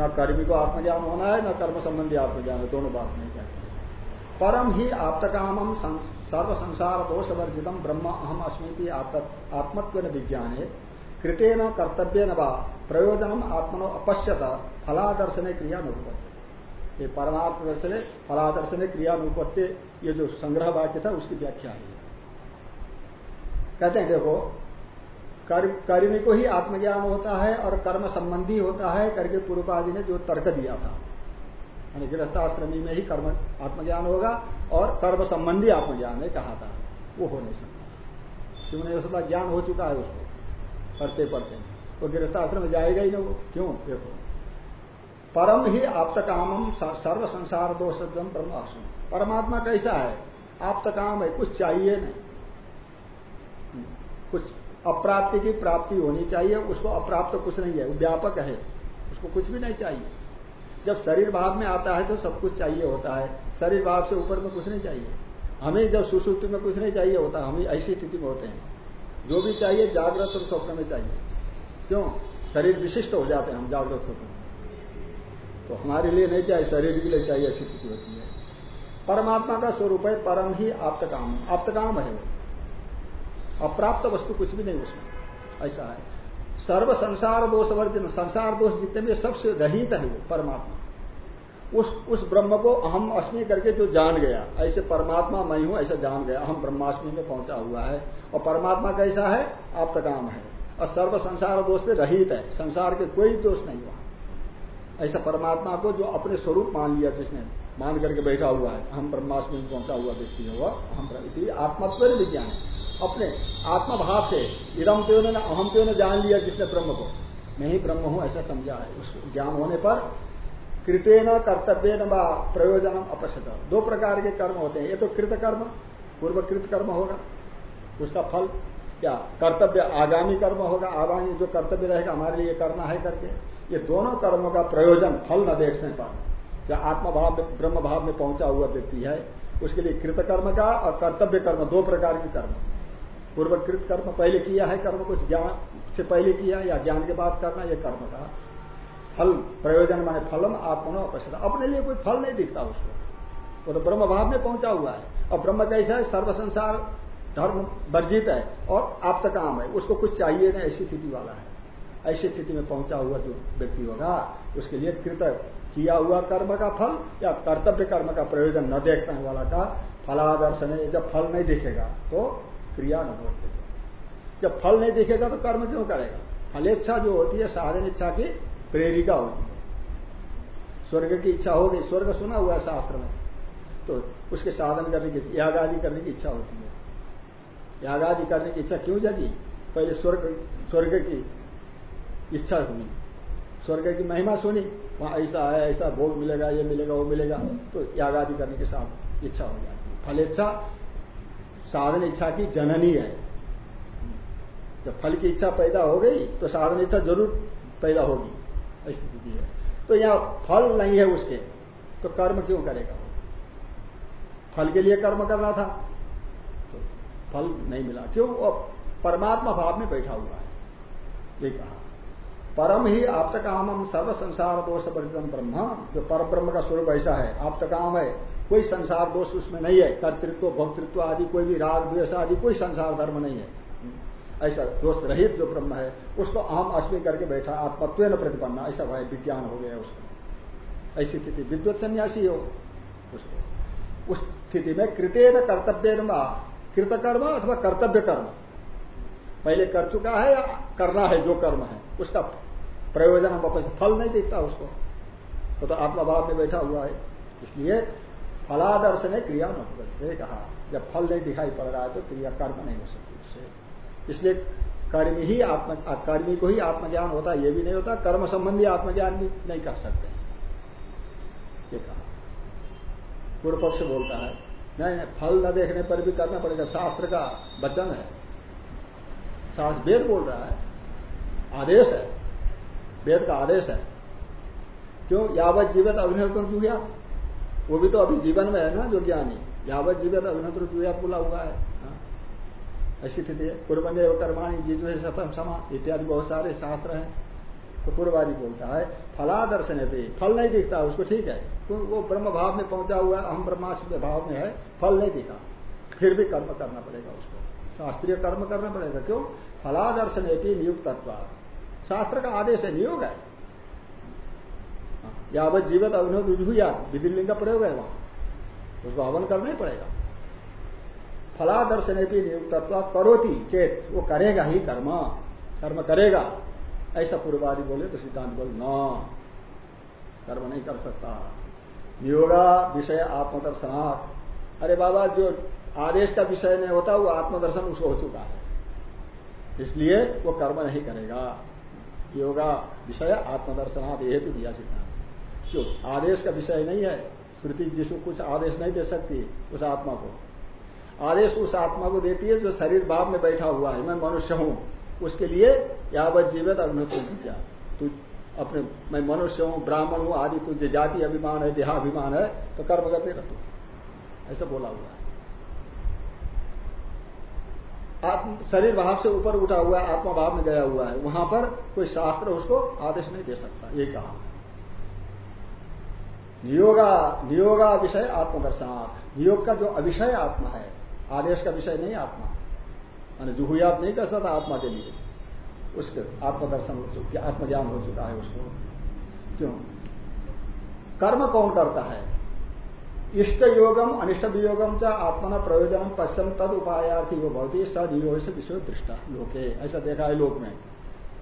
न कर्मी को आत्मज्ञान होना है, न कर्म संबंधी आत्मज्ञान है, दोनों बात नहीं। परम ही आप्तकामम सर्व संसार दोष वर्जितम ब्रह्म अहम अस्मृति आत्मत्व विज्ञान, कृतेन कर्तव्य न प्रयोजनम आत्मनो अपश्यत, फलादर्शन क्रिया अनुपत्ति ये परमार्थ दर्शन क्रिया क्रियानुपत्ति, ये जो संग्रह वाक्य था, उसकी व्याख्या है। कहते हैं, देखो कर्मी को ही आत्मज्ञान होता है और कर्म संबंधी होता है, करके पूर्वादि ने जो तर्क दिया था। यानी गृहस्थाश्रमी में ही कर्म, आत्मज्ञान होगा और कर्म संबंधी आत्मज्ञान ने कहा था। वो हो नहीं सकता। क्यों नहीं हो सकता ज्ञान हो चुका है उसको। पढ़ते पढ़ते। वो गृहस्थाश्रम में जाएगा ही ना वो। क्यों? देखो। परम ही आप्त कामम सर्व संसार दोष ब्रह्म परमात्मा कैसा है? आप्त काम है। कुछ चाहिए नहीं। कुछ अप्राप्ति की प्राप्ति होनी चाहिए। उसको अप्राप्त कुछ नहीं है। व्यापक है। उसको कुछ भी नहीं चाहिए। जब शरीर भाव में आता है तो सब कुछ चाहिए होता है। शरीर भाव से ऊपर में कुछ नहीं चाहिए। हमें जब सुसुप्ति में कुछ नहीं चाहिए होता, हम ऐसी स्थिति में होते हैं। जो भी चाहिए, जागृत और स्वप्न में चाहिए। क्यों? शरीर विशिष्ट हो जाते हैं हम, जागृत स्वप्न तो हमारे लिए नहीं चाहिए, शरीर के लिए चाहिए ऐसी स्थिति होती है। परमात्मा का स्वरूप है, परम ही आप्तकाम। आप्तकाम है वो। अप्राप्त वस्तु कुछ भी नहीं उसमें। ऐसा है। सर्व संसार दोष वर्जन, संसार दोष जितने भी सबसे रहित है वो, परमात्मा। उस उस ब्रह्म को अहम अस्मि करके जो जान गया, ऐसे परमात्मा मैं हूँ, ऐसा जान गया, अहम ब्रह्माष्टमी में पहुँचा हुआ है। और परमात्मा कैसा है? आप्तकाम है। और सर्व संसार दोष से रहित है, संसार के कोई दोष नहीं हुआ। ऐसा परमात्मा को जो अपने स्वरूप मान लिया जिसने, मान करके बैठा हुआ है हम ब्रह्माष्टमी में पहुँचा हुआ व्यक्ति है वह हम आत्मत्व विज्ञान अपने आत्मा भाव से इदम त्यो ने अहम त्यो ने जान लिया जिसने ब्रह्म को। मैं ही ब्रह्म हूँ, ऐसा समझा है। उसको ज्ञान होने पर कृत्य न कर्तव्य न प्रयोजन अपसत दो प्रकार के कर्म होते हैं। ये तो कृत कर्म पूर्वकृत कर्म होगा। उसका फल क्या? कर्तव्य आगामी कर्म होगा। आगामी जो कर्तव्य रहेगा, हमारे लिए करना है करके। ये दोनों कर्मों का प्रयोजन फल न देखने पर क्या आत्मा भाव में ब्रह्म भाव में पहुँचा हुआ व्यक्ति है, उसके लिए कृतकर्म का और कर्तव्य कर्म, दो प्रकार के कर्म। पूर्वकृत कर्म पहले किया है, कर्म कुछ ज्ञान से पहले किया या ज्ञान के बाद करना यह कर्म का फल, प्रयोजन माने फलम, आत्मनो अपश्य अपने लिए कोई फल नहीं दिखता उसको। वो तो ब्रह्म भाव में पहुँचा हुआ है। और ब्रह्म कैसा है? सर्व संसार, धर्म वर्जित है और आप तक आम है। उसको कुछ चाहिए नहीं, ऐसी स्थिति वाला है। ऐसी स्थिति में पहुँचा हुआ जो व्यक्ति होगा, उसके लिए कृत किया हुआ कर्म का फल या कर्तव्य कर्म का प्रयोजन न देखने वाला का फलादर्शन जब फल नहीं दिखेगा तो क्रिया न बोलते जब फल नहीं दिखेगा तो कर्म क्यों करेगा? फलेच्छा जो होती है, साधन इच्छा की प्रेरिका होती है। स्वर्ग की इच्छा हो गई, स्वर्ग सुना हुआ शास्त्र में तो उसके साधन करने की, याग आदि करने की इच्छा होती है। याग आदि करने की इच्छा क्यों जगी? पहले स्वर्ग स्वर्ग की इच्छा हुई स्वर्ग की महिमा सुनी, वहाँ ऐसा है, ऐसा भोग मिलेगा, ये मिलेगा, वो मिलेगा तो याग आदि करने के साथ इच्छा हो जाती है। फल इच्छा साधन इच्छा की जननी है। जब फल की इच्छा पैदा हो गई तो साधन इच्छा ज़रूर पैदा होगी। स्थिति है। तो यहाँ फल नहीं है उसके तो कर्म क्यों करेगा वो? फल के लिए कर्म करना था तो फल नहीं मिला। क्यों? वो परमात्मा भाव में बैठा हुआ है। ये कहा, परम ही आप तक काम सर्व संसार दोष परितम ब्रह्म। जो पर ब्रह्म का स्वरूप ऐसा है, आप तक काम है। कोई संसार दोष उसमें नहीं है कर्तृत्व भक्तृत्व आदि कोई भी राग द्वेष आदि कोई संसार धर्म नहीं है। ऐसा दोष रहित जो ब्रह्म है उसको अहम अस्मी करके बैठा आत्मत्व न प्रतिपन्न ऐसा भाई विज्ञान हो गया उसको। ऐसी स्थिति विद्युत सन्यासी हो उसको। उस स्थिति में कृतेन कर्तव्य कृतकर्म अथवा कर्तव्य कर्म पहले कर चुका है या करना है जो कर्म है उसका प्रयोजन हम फल नहीं दिखता उसको। तो, तो आत्माभाव में बैठा हुआ है। इसलिए फलादर्शन है क्रिया न हो कहा जब फल नहीं दिखाई पड़ रहा है तो क्रिया कर्म नहीं हो सकती उससे। इसलिए कर्मी ही आत्म कर्मी को ही आत्मज्ञान होता है, ये भी नहीं होता। कर्म संबंधी आत्मज्ञान भी नहीं कर सकते। ये कहा। पूर्व पक्ष बोलता है, नहीं नहीं, फल न देखने पर भी करना पड़ेगा। शास्त्र का वचन है। शास्त्र वेद बोल रहा है। आदेश है। वेद का आदेश है। क्यों? यावत जीवित अभिनेत्र जुहिया। वो भी तो अभी जीवन में है ना, जो ज्ञानी। यावत जीवित अभिनेत्र जुहिया बोला हुआ है। हाँ। ऐसी स्थिति है। पूर्वन्य कर्माणी जीजु है सतम समा, इत्यादि बहुत सारे शास्त्र हैं। तो पूर्वादि बोलता है, फलादर्शन है फल नहीं दिखता, उसको ठीक है। वो ब्रह्म भाव में पहुँचा हुआ है हम ब्रह्मास्म भाव में है, फल नहीं दिखा। फिर भी कर्म करना पड़ेगा उसको। शास्त्रीय कर्म करना पड़ेगा। क्यों? फलादर्शन है नियुक्त शास्त्र का आदेश है, नियोग है। यावत जीवित अभिनव रुझुया विधिलिंग का प्रयोग है वहाँ। उसको हवन करना ही पड़ेगा। फलादर्शन भी नियुक्त करोती, चेत, वो करेगा ही कर्म। कर्म करेगा। ऐसा पूर्वादि बोले तो सिद्धांत बोले, न, कर्म नहीं कर सकता। नियोगा विषय आत्मदर्शनाथ अरे बाबा, जो आदेश का विषय नहीं होता, वो आत्मदर्शन उसको हो चुका है। इसलिए वो कर्म नहीं करेगा। योगा विषय आत्मदर्शनाथ हेतु दिया सिद्धांत। क्यों? आदेश का विषय नहीं है। श्रुति जिसको कुछ आदेश नहीं दे सकती, उस आत्मा को। आदेश उस आत्मा को देती है जो शरीर भाव में बैठा हुआ है। मैं मनुष्य हूँ। उसके लिए यावत जीवित अभिनव क्या? तू अपने, मैं मनुष्य हूँ, ब्राह्मण हूँ, आदि तुझे जाति अभिमान है, देहाभिमान है तो कर्म करते रहो ऐसा बोला हुआ है। आत्म शरीर भाव से ऊपर उठा हुआ है, आत्मा भाव में गया हुआ है, वहाँ पर कोई शास्त्र उसको आदेश नहीं दे सकता। ये कहा। नियोगा नियोगा विषय आत्मदर्शनाथ नियोग का जो अविषय आत्मा है, आदेश का विषय नहीं आत्मा। मान जुहुयात नहीं कर सकता, आत्मा के लिए। उसके आत्मदर्शन आत्मज्ञान हो चुका है उसको। क्यों? कर्म कौन करता है? इष्ट योगम, अनिष्ट वियोगम च आत्मना प्रयोजन पश्चिम तद उपायार्थी वो बहुत ही सदयोग से विषय दृष्टा लोके। ऐसा देखा है लोक में।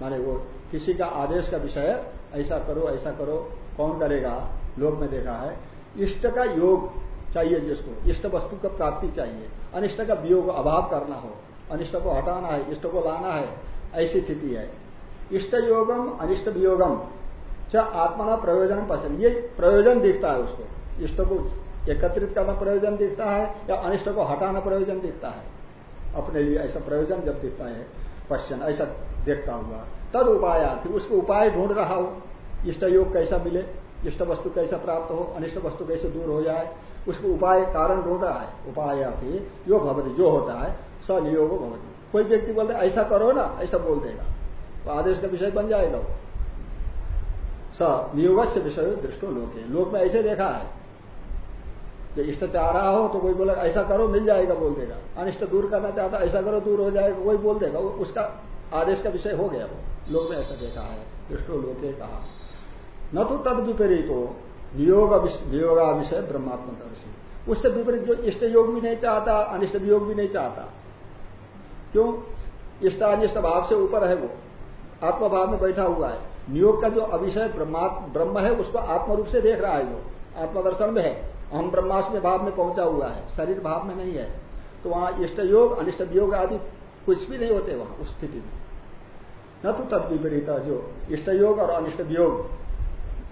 माने वो किसी का आदेश का विषय, ऐसा करो ऐसा करो, कौन करेगा? लोक में देखा है, इष्ट का योग चाहिए जिसको, इष्ट वस्तु का प्राप्ति चाहिए, अनिष्ट का वियोग अभाव करना हो, अनिष्ट को हटाना है, इष्ट को लाना है, ऐसी स्थिति है। इष्ट योगम, अनिष्ट वियोगम, च आत्मना प्रयोजन पसंद ये प्रयोजन दिखता है उसको। इष्ट को एकत्रित करना प्रयोजन दिखता है, या अनिष्ट को हटाना प्रयोजन दिखता है? अपने लिए ऐसा प्रयोजन जब दिखता है क्वेश्चन ऐसा देखता हुआ तद उपाय उसको उपाय ढूंढ रहा हो, इष्ट योग कैसा मिले? इष्ट वस्तु कैसा प्राप्त हो, अनिष्ट वस्तु कैसे दूर हो जाए, उसको उपाय, कारण ढूंढ है, उपाय योग भवती, जो होता है, सनियोग भवती। कोई व्यक्ति बोलते ऐसा करो ना, ऐसा बोल देगा। तो आदेश का विषय बन जाएगा वो। स नियोग से विषय दृष्टो लोग लोक में ऐसे देखा है। जो इष्ट चाह रहा हो तो कोई बोला, ऐसा करो, मिल जाएगा, बोल देगा। अनिष्ट दूर करना चाहता ऐसा करो, दूर हो जाएगा कोई बोल देगा। उसका आदेश का विषय हो गया वो। लोग में ऐसा देखा है। दृष्टो लोके कहा। न तो तद विपरीत हो नियोग नियोगा विषय ब्रह्मात्म दर्शी उससे विपरीत जो इष्ट योग भी नहीं चाहता, अनिष्ट वियोग भी नहीं चाहता। क्यों? इष्ट अनिष्ट भाव से ऊपर है वो। आत्मभाव में बैठा हुआ है। नियोग का जो अविषय ब्रह्म है, उसको आत्म रूप से देख रहा है जो आत्मदर्शन में है। हम ब्रह्मास्म भाव में पहुँचा हुआ है। शरीर भाव में नहीं है। तो वहाँ इष्ट योग, अनिष्ट वियोग आदि कुछ भी नहीं होते वहाँ उस स्थिति में। न तो तद विपरीत जो इष्ट योग और अनिष्ट वियोग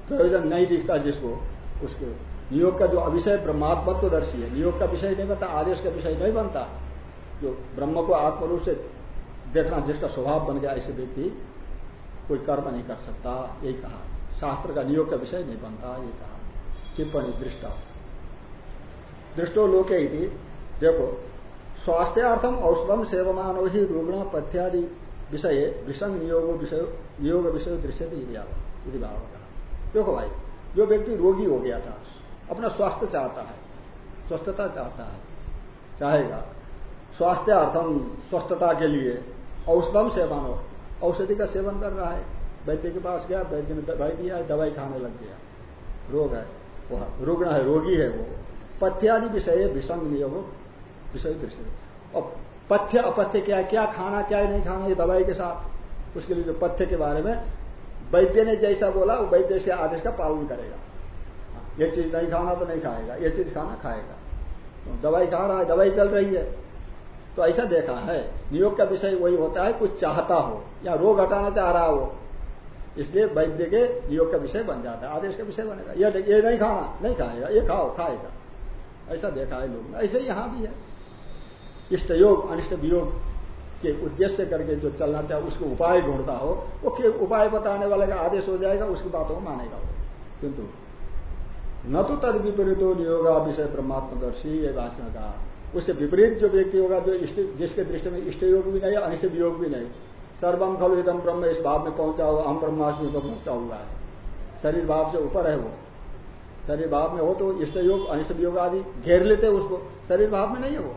प्रयोजन नहीं दिखता जिसको, उसके। नियोग का जो अविषय ब्रह्मात्मत्वदर्शी है, नियोग का विषय नहीं बनता, आदेश का विषय नहीं बनता। जो ब्रह्म को आत्मरूप से देखना, जिसका स्वभाव बन गया, ऐसे व्यक्ति कोई कर्म नहीं कर सकता, यही कहा। शास्त्र का नियोग का विषय नहीं बनता ये कहा। टिप्पणी, दृष्टा। दृष्टो लोके देखो स्वास्थ्यार्थम औषधम सेवमान ही रुग्ण पथ्यादि विषय विषंग नियोग विषय नियोग विषय दृश्य भाव। देखो भाई जो व्यक्ति रोगी हो गया था, अपना स्वास्थ्य चाहता है, स्वस्थता चाहता है, चाहेगा। स्वास्थ्यार्थम स्वस्थता के लिए औषधम सेवन। हो औषधि का सेवन कर रहा है। वैद्य के पास गया, वैद्य ने दवाई दिया है दवाई खाने लग गया। रोग है, वह रुग्ण है, रोगी है वो। पथ्यादि विषय विषम नियम विषय दृश्य और पथ्य, अपथ्य क्या क्या खाना, क्या नहीं खाना, ये दवाई के साथ? उसके लिए जो पथ्य के बारे में वैद्य ने जैसा बोला, वो वैद्य से आदेश का पालन करेगा। ये चीज़ नहीं खाना तो नहीं खाएगा, ये चीज़ खाना खाएगा। तो दवाई खा रहा है? दवाई चल रही है। तो ऐसा देखा है। नियोग का विषय वही होता है, कुछ चाहता हो या रोग हटाना चाह रहा हो। इसलिए वैद्य के नियोग का विषय बन जाता है, आदेश का विषय बनेगा। ये ये नहीं खाना, नहीं खाएगा, ये खाओ, खाएगा। ऐसा देखा है लोग। ऐसे यहाँ भी है। इष्ट योग, अनिष्ट वियोग। के उद्देश्य करके जो चलना चाहे, उसको उपाय ढूंढता हो, वो उपाय बताने वाले का आदेश हो जाएगा, उसकी बातों को मानेगा वो। किंतु, न तो तद विपरीत हो नियोगा विषय ब्रह्मात्मदर्शी ये भाषण का। उससे विपरीत जो व्यक्ति होगा, जो जिसके दृष्टि में इष्ट योग भी नहीं, अनिष्ट वियोग भी नहीं सर्वम खलु इदम ब्रह्म, इस भाव में पहुँचा हुआ हम ब्रह्माष्टमी को पहुँचा हुआ है। शरीर भाव से ऊपर है वो। शरीर भाव में हो तो इष्ट योग, अनिष्ट योग आदि घेर लेते उसको, शरीर भाव में नहीं है वो,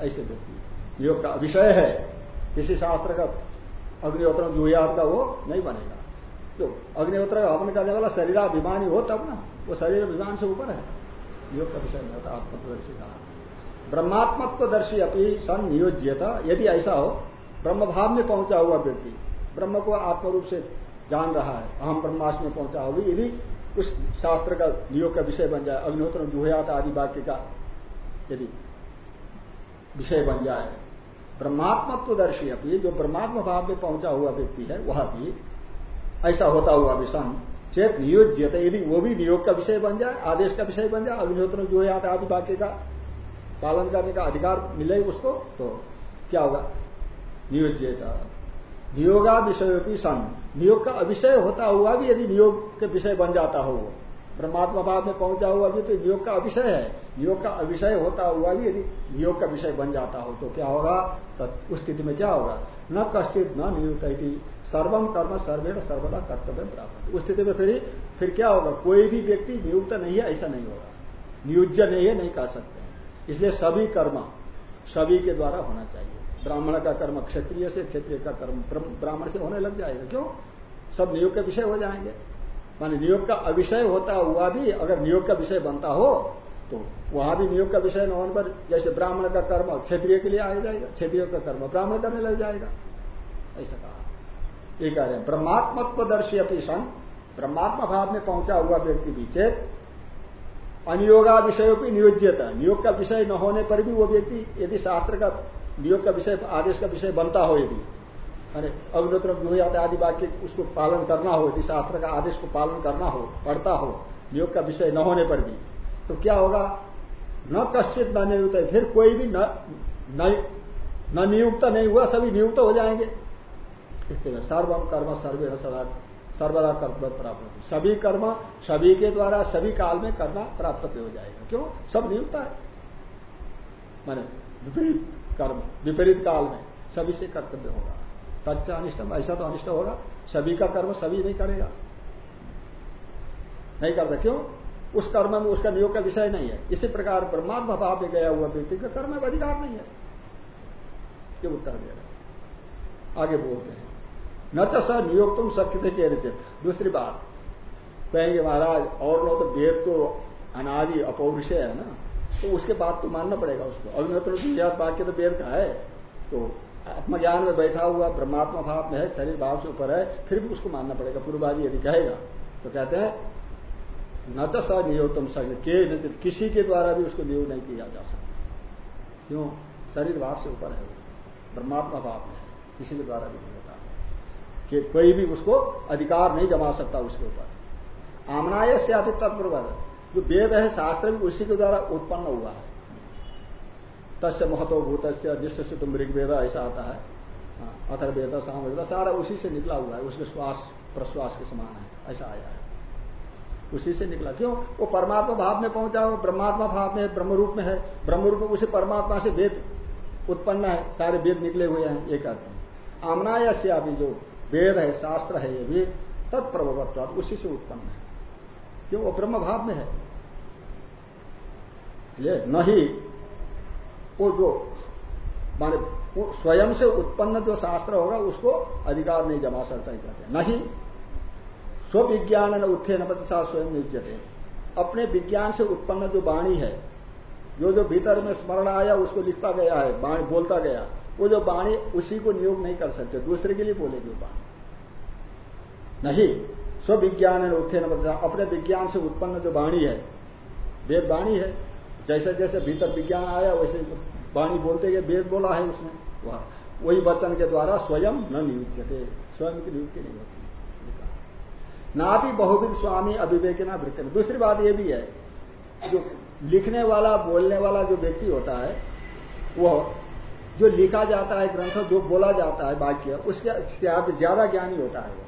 ऐसे व्यक्ति। योग का विषय है। किसी शास्त्र का अग्निहोत्र जुहियात का वो नहीं बनेगा। जो अग्निहोत्र का हवन करने वाला शरीराभिमानी हो तब ना, वो शरीर अभिमान से ऊपर है। योग का विषय नहीं होता आत्मदर्शी कहा ब्रह्मात्मत्वदर्शी अपनी सन नियोज्यता यदि ऐसा हो ब्रह्म भाव में पहुँचा हुआ व्यक्ति, ब्रह्म को आत्मरूप से जान रहा है, अहम ब्रह्मास्म में पहुँचा हुआ, यदि उस शास्त्र का नियोग का विषय बन जाए, अग्निहोत्र जुहयात आदि वाक्य का यदि विषय बन जाए ब्रह्मात्मत्वदर्शी अपनी, जो ब्रह्मात्म भाव में पहुँचा हुआ व्यक्ति है, वह भी ऐसा होता हुआ विषम चेत नियोज्य यदि वो भी नियोग का विषय बन जाए, आदेश का विषय बन जाए, अग्निहोत्र जुहयात आदि वाक्य का, पालन करने का अधिकार मिले उसको तो क्या होगा? नियोज्यता। नियोगा विषय की सन नियोग का अविषय होता हुआ भी यदि नियोग के विषय बन जाता हो परमात्मा भाव में पहुँचा हुआ भी तो योग का अविषय है। योग का अविषय होता हुआ भी यदि योग का विषय बन जाता हो तो क्या होगा? तो उस स्थिति में क्या होगा? न कश्चित, न नियुक्त सर्वम कर्म, सर्वेण, सर्वदा कर्तव्य प्राप्त उस स्थिति में फिर फिर क्या होगा? कोई भी व्यक्ति नियुक्त नहीं है, ऐसा नहीं होगा। नियुज्य नहीं है, नहीं कह सकते इसलिए सभी कर्म, सभी के द्वारा होना चाहिए। ब्राह्मण का कर्म क्षत्रिय से, क्षेत्रीय का कर्म ब्राह्मण से होने लग जाएगा। क्यों? सब नियोग के विषय हो जाएँगे। माने नियोग का अविषय होता हुआ भी अगर नियोग का विषय बनता हो तो वहाँ भी नियोग का विषय न होने पर जैसे ब्राह्मण का कर्म क्षेत्रीय के लिए आ जाएगा, क्षत्रिय का कर्म ब्राह्मण करने लग जाएगा। ऐसा कहा। ये कह रहे हैं, ब्रह्मात्मत्वदर्शी अपनी सन ब्रह्मात्मा भाव में पहुँचा हुआ व्यक्ति भी चेत अनियोगा विषय भी नियोज्यता नियोग का विषय न होने पर भी वो व्यक्ति यदि शास्त्र का, नियोग का विषय, आदेश का विषय बनता हो यदि अरे अग्नोत्र जुहयात आदि वाक्य उसको पालन करना हो यदि शास्त्र का आदेश को पालन करना हो पढ़ता हो नियोग का विषय न होने पर भी तो क्या होगा? न कश्चित न नियुक्त फिर कोई भी न, नियुक्त नहीं हुआ सभी नियुक्त हो जाएँगे। इसके इसलिए सर्वम कर्म सर्वे सदा सर्वदा कर्तव्य प्राप्त सभी कर्म सभी के द्वारा सभी काल में करना प्राप्त हो जाएगा। क्यों? सब नियुक्त है। माने विपरीत कर्म विपरीत काल में सभी से कर्तव्य होगा। तच्चा अनिष्टम ऐसा तो अनिष्ट होगा। सभी का कर्म सभी नहीं करेगा। नहीं करता। क्यों? उस कर्म में उसका नियोग का विषय नहीं है। इसी प्रकार परमात्मा भाव में गया हुआ व्यक्ति का कर्म में अधिकार नहीं है। ये उत्तर दे रहे आगे बोलते हैं। न तो सर नियोग तुम शक्ति थे केरचित दूसरी बात। कहेंगे, महाराज, और नो तो वेद तो अनादि अपौरुषय है ना। तो उसके बाद तो मानना पड़ेगा उसको। अग्निहोत्र याद वाक्य तो वेद का है। तो आत्मज्ञान में बैठा हुआ ब्रह्मात्मा भाव में है, शरीर भाव से ऊपर है, फिर भी उसको मानना पड़ेगा। पूर्वाजी यदि कहेगा तो कहते हैं, न तो स नियोगतम सग के न किसी के द्वारा भी उसको नियोग नहीं किया जा सकता। क्यों? शरीर भाव से ऊपर है ब्रह्मात्मा भाव में है, किसी के द्वारा भी नहीं होता। कि कोई भी उसको अधिकार नहीं जमा सकता उसके ऊपर। आमनाय से अति तत्पूर्वक जो वेद है, शास्त्र भी उसी के द्वारा उत्पन्न हुआ है। तस्य महत्व भूत निश्चित ऋग्वेद ऐसा आता है। हाँ, अथर्वेद सामवेद सारा उसी से निकला हुआ है उसके श्वास प्रश्वास के समान है ऐसा आया है। उसी से निकला। क्यों? वो परमात्मा भाव में पहुँचा हुआ ब्रह्मात्मा भाव में ब्रह्म रूप में है। ब्रह्म रूप में उसी परमात्मा से वेद उत्पन्न है सारे वेद निकले हुए हैं ये कहते हैं। आमना या अभी जो वेद है शास्त्र है ये भी तत्प्रभवत्व उसी से उत्पन्न है। क्यों? वो ब्रह्म भाव में है। ये नहीं वो जो, माने स्वयं से उत्पन्न जो शास्त्र होगा, उसको अधिकार नहीं जमा सकता ही कहते नहीं। स्विज्ञान न उठे न पचा स्वयं निजते अपने विज्ञान से उत्पन्न जो वाणी है, जो जो भीतर में स्मरण आया, उसको लिखता गया है, वाणी बोलता गया, वो जो वाणी उसी को नियोग नहीं कर सकते, दूसरे के लिए बोलेगी वो वाणी। नहीं। स्विज्ञान उठे न पचा अपने विज्ञान से उत्पन्न जो वाणी है, वेद वाणी है जैसे जैसे भीतर विज्ञान आया, वैसे वाणी बोलते गए, वेद बोला है उसने। वह, वही वचन के द्वारा स्वयं न नियुजते स्वयं की नियुक्ति नहीं होती। ना भी बहुविध स्वामी अभिवेक ना वृत्ति दूसरी बात यह भी है, जो लिखने वाला, बोलने वाला जो व्यक्ति होता है वह जो लिखा जाता है ग्रंथ, जो बोला जाता है वाक्य, उसके ज़्यादा ज्ञानी होता है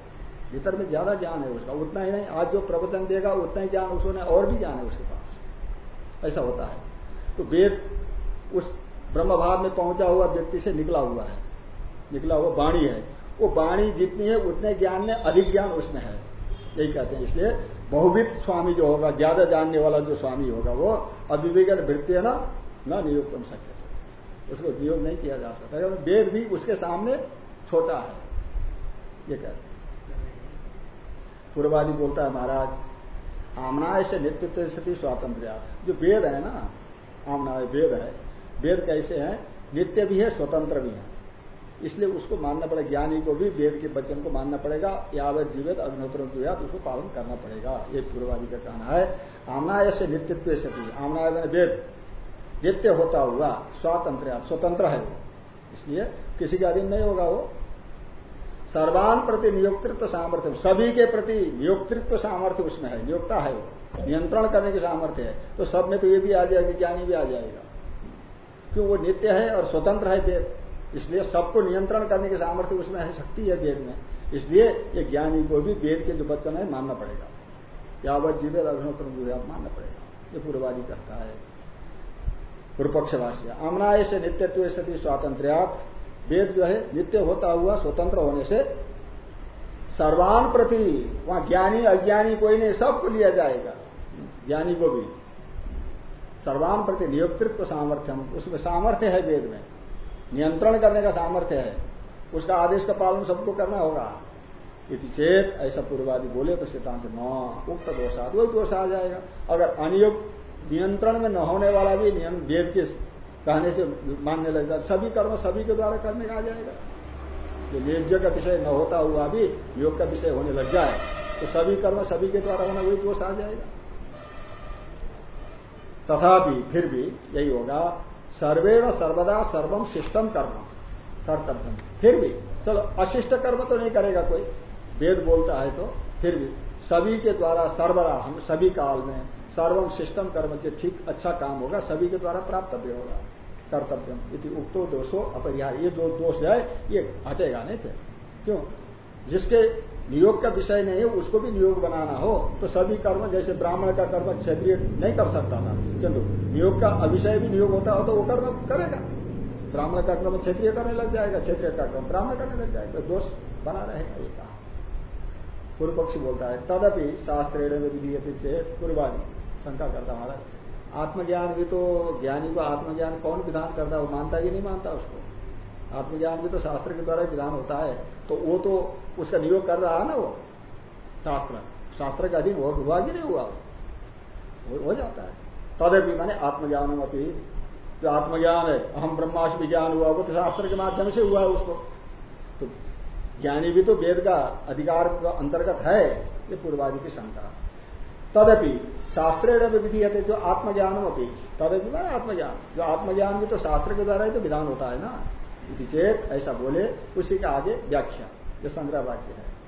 भीतर में ज़्यादा ज्ञान है उसका। उतना ही नहीं, आज जो प्रवचन देगा, उतना ही ज्ञान उसने और भी ज्ञान है उसके पास। ऐसा होता है। तो वेद उस ब्रह्म भाव में पहुँचा हुआ व्यक्ति से निकला हुआ है। निकला हुआ वाणी है। वो वाणी जितनी है, उतने ज्ञान में अधिक ज्ञान उसमें है। यही कहते हैं। इसलिए बहुविध स्वामी जो होगा, ज़्यादा जानने वाला जो स्वामी होगा, वो अविवेकन वृत्ति है ना, न नियुक्त सकते उसको नियोग नहीं किया जा सकता। वेद भी उसके सामने छोटा है। ये कहते हैं। पूर्वादि बोलता है महाराज आमनाय से नित्यत्व स्थिति स्वातंत्र जो वेद है ना, आमनाय वेद है, वेद कैसे है? नित्य भी है, स्वतंत्र भी है। इसलिए उसको मानना पड़ेगा, ज्ञानी को भी वेद के वचन को मानना पड़ेगा, यावत जीवित अग्नोत्र उसको पालन करना पड़ेगा। ये पूर्वादि का कहना है। आमनाय से नित्यत्व सती आमनाय मैंने वेद, नित्य होता हुआ स्वातंत्र स्वतंत्र है। वो इसलिए किसी के अधीन नहीं होगा वो। सर्वान प्रति नियोक्तृत्व सामर्थ्य। सभी के प्रति नियोक्तृत्व सामर्थ्य उसमें है, नियोक्ता है नियंत्रण करने की सामर्थ्य है। तो सब में तो ये भी आ जाएगा, ज्ञानी भी आ जाएगा। क्यों? वो नित्य है और स्वतंत्र है वेद। इसलिए सबको नियंत्रण करने की सामर्थ्य उसमें है, शक्ति है वेद में। इसलिए ये ज्ञानी को भी वेद के जो वचन है, मानना पड़ेगा। यावत जीवे अग्नोत्र मानना पड़ेगा। ये पूर्वादि करता है। पूर्व पक्षवास्य अमनाय से नित्यत्व सती स्वातंत्र्यात। वेद जो है, नित्य होता हुआ स्वतंत्र होने से सर्वान प्रति, वहाँ ज्ञानी, अज्ञानी, कोई नहीं, सबको लिया जाएगा। ज्ञानी को भी। सर्वान प्रति नियोक्तृत्व सामर्थ्य उसमें सामर्थ्य है वेद में। नियंत्रण करने का सामर्थ्य है। उसका आदेश का पालन सबको करना होगा। यदि चेत, ऐसा पूर्वादि बोले तो सिद्धांत, न, उक्त दोषाद, वही दोष आ जाएगा। अगर अनियोग नियंत्रण में न होने वाला भी नियम वेद के कहने से मानने लग जाए सभी कर्म सभी के द्वारा करने का आ जाएगा। जो नियोज्य का विषय न होता हुआ भी योग का विषय होने लग जाए तो सभी कर्म सभी के द्वारा होना वही दोष आ जाएगा। तथापि फिर भी यही होगा, सर्वेण सर्वदा सर्वम सिस्टम कर्म, कर्तव्य। फिर भी, चलो, अशिष्ट कर्म तो नहीं करेगा कोई। वेद बोलता है तो फिर भी, सभी के द्वारा सर्वदा, हम सभी काल में सर्वम सिस्टम कर्म जो ठीक अच्छा काम होगा, सभी के द्वारा प्राप्तव्य होगा। कर्तव्य उक्तो दोषो अपरिहार ये जो दोष है ये हटेगा नहीं फिर। क्यों? जिसके नियोग का विषय नहीं है, उसको भी नियोग बनाना हो तो सभी कर्म, जैसे ब्राह्मण का कर्म क्षत्रिय नहीं कर सकता था किंतु नियोग का अभिषय भी नियोग होता हो तो वो कर्म करेगा। ब्राह्मण का कर्म क्षेत्रीय करने लग जाएगा, क्षेत्रीय का कर्म ब्राह्मण करने लग जाएगा। दोष बना रहेगा ये कहा पूर्व पक्षी बोलता है, तदपि शास्त्र में विधीयते चेत पूर्वादि। शंका करता हमारा। आत्मज्ञान भी तो ज्ञानी को आत्मज्ञान कौन विधान करता है? वो मानता कि नहीं मानता उसको? आत्मज्ञान भी तो शास्त्र के द्वारा विधान होता है। तो वो तो उसका नियोग कर रहा है ना वो? शास्त्र। शास्त्र का अधीन हुआ कि नहीं हुआ? वो हो जाता है। तदपि माने आत्मज्ञान अपनी जो आत्मज्ञान है अहम ब्रह्माष्टमी ज्ञान हुआ, वो तो शास्त्र के माध्यम से हुआ है उसको। तो ज्ञानी भी तो वेद का अधिकार का अंतर्गत है, ये पूर्वादि की शंका। तदपि शास्त्रेण विधि है जो आत्मज्ञान अभी तदपि ना आत्मज्ञान जो आत्मज्ञान भी तो शास्त्र के द्वारा ही तो विधान होता है ना? यदि चेत, ऐसा बोले, उसी के आगे व्याख्या, जो संग्रह वाक्य है।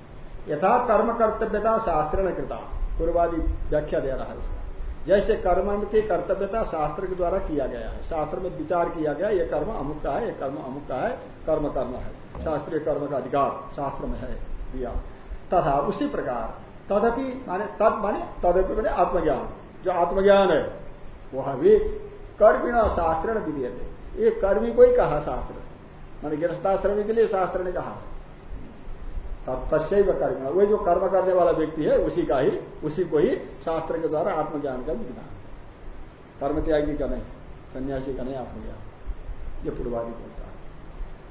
यथा कर्म कर्तव्यता शास्त्र ने कृता। पूर्वादि व्याख्या दे रहा है उसका। जैसे कर्म की कर्तव्यता शास्त्र के द्वारा किया गया है। शास्त्र में विचार किया गया, ये कर्म अमुक का है, ये कर्म अमुक का है, कर्म करना है। शास्त्रीय कर्म का अधिकार शास्त्र में है दिया। तथा उसी प्रकार तदपि माने तद माने तदपि माने आत्मज्ञान। जो आत्मज्ञान है, वह भी कर्मिणा शास्त्र विधि ये कर्मी को ही कहा शास्त्र। माने गृहस्थाश्रमी के लिए शास्त्र ने कहा। तस्व कर्म वही जो कर्म करने वाला व्यक्ति है, उसी का ही, उसी को ही शास्त्र के द्वारा आत्मज्ञान का विधान कर्म त्यागी का नहीं, सन्यासी का नहीं आत्मज्ञान। ये पूर्वादि बोलता है।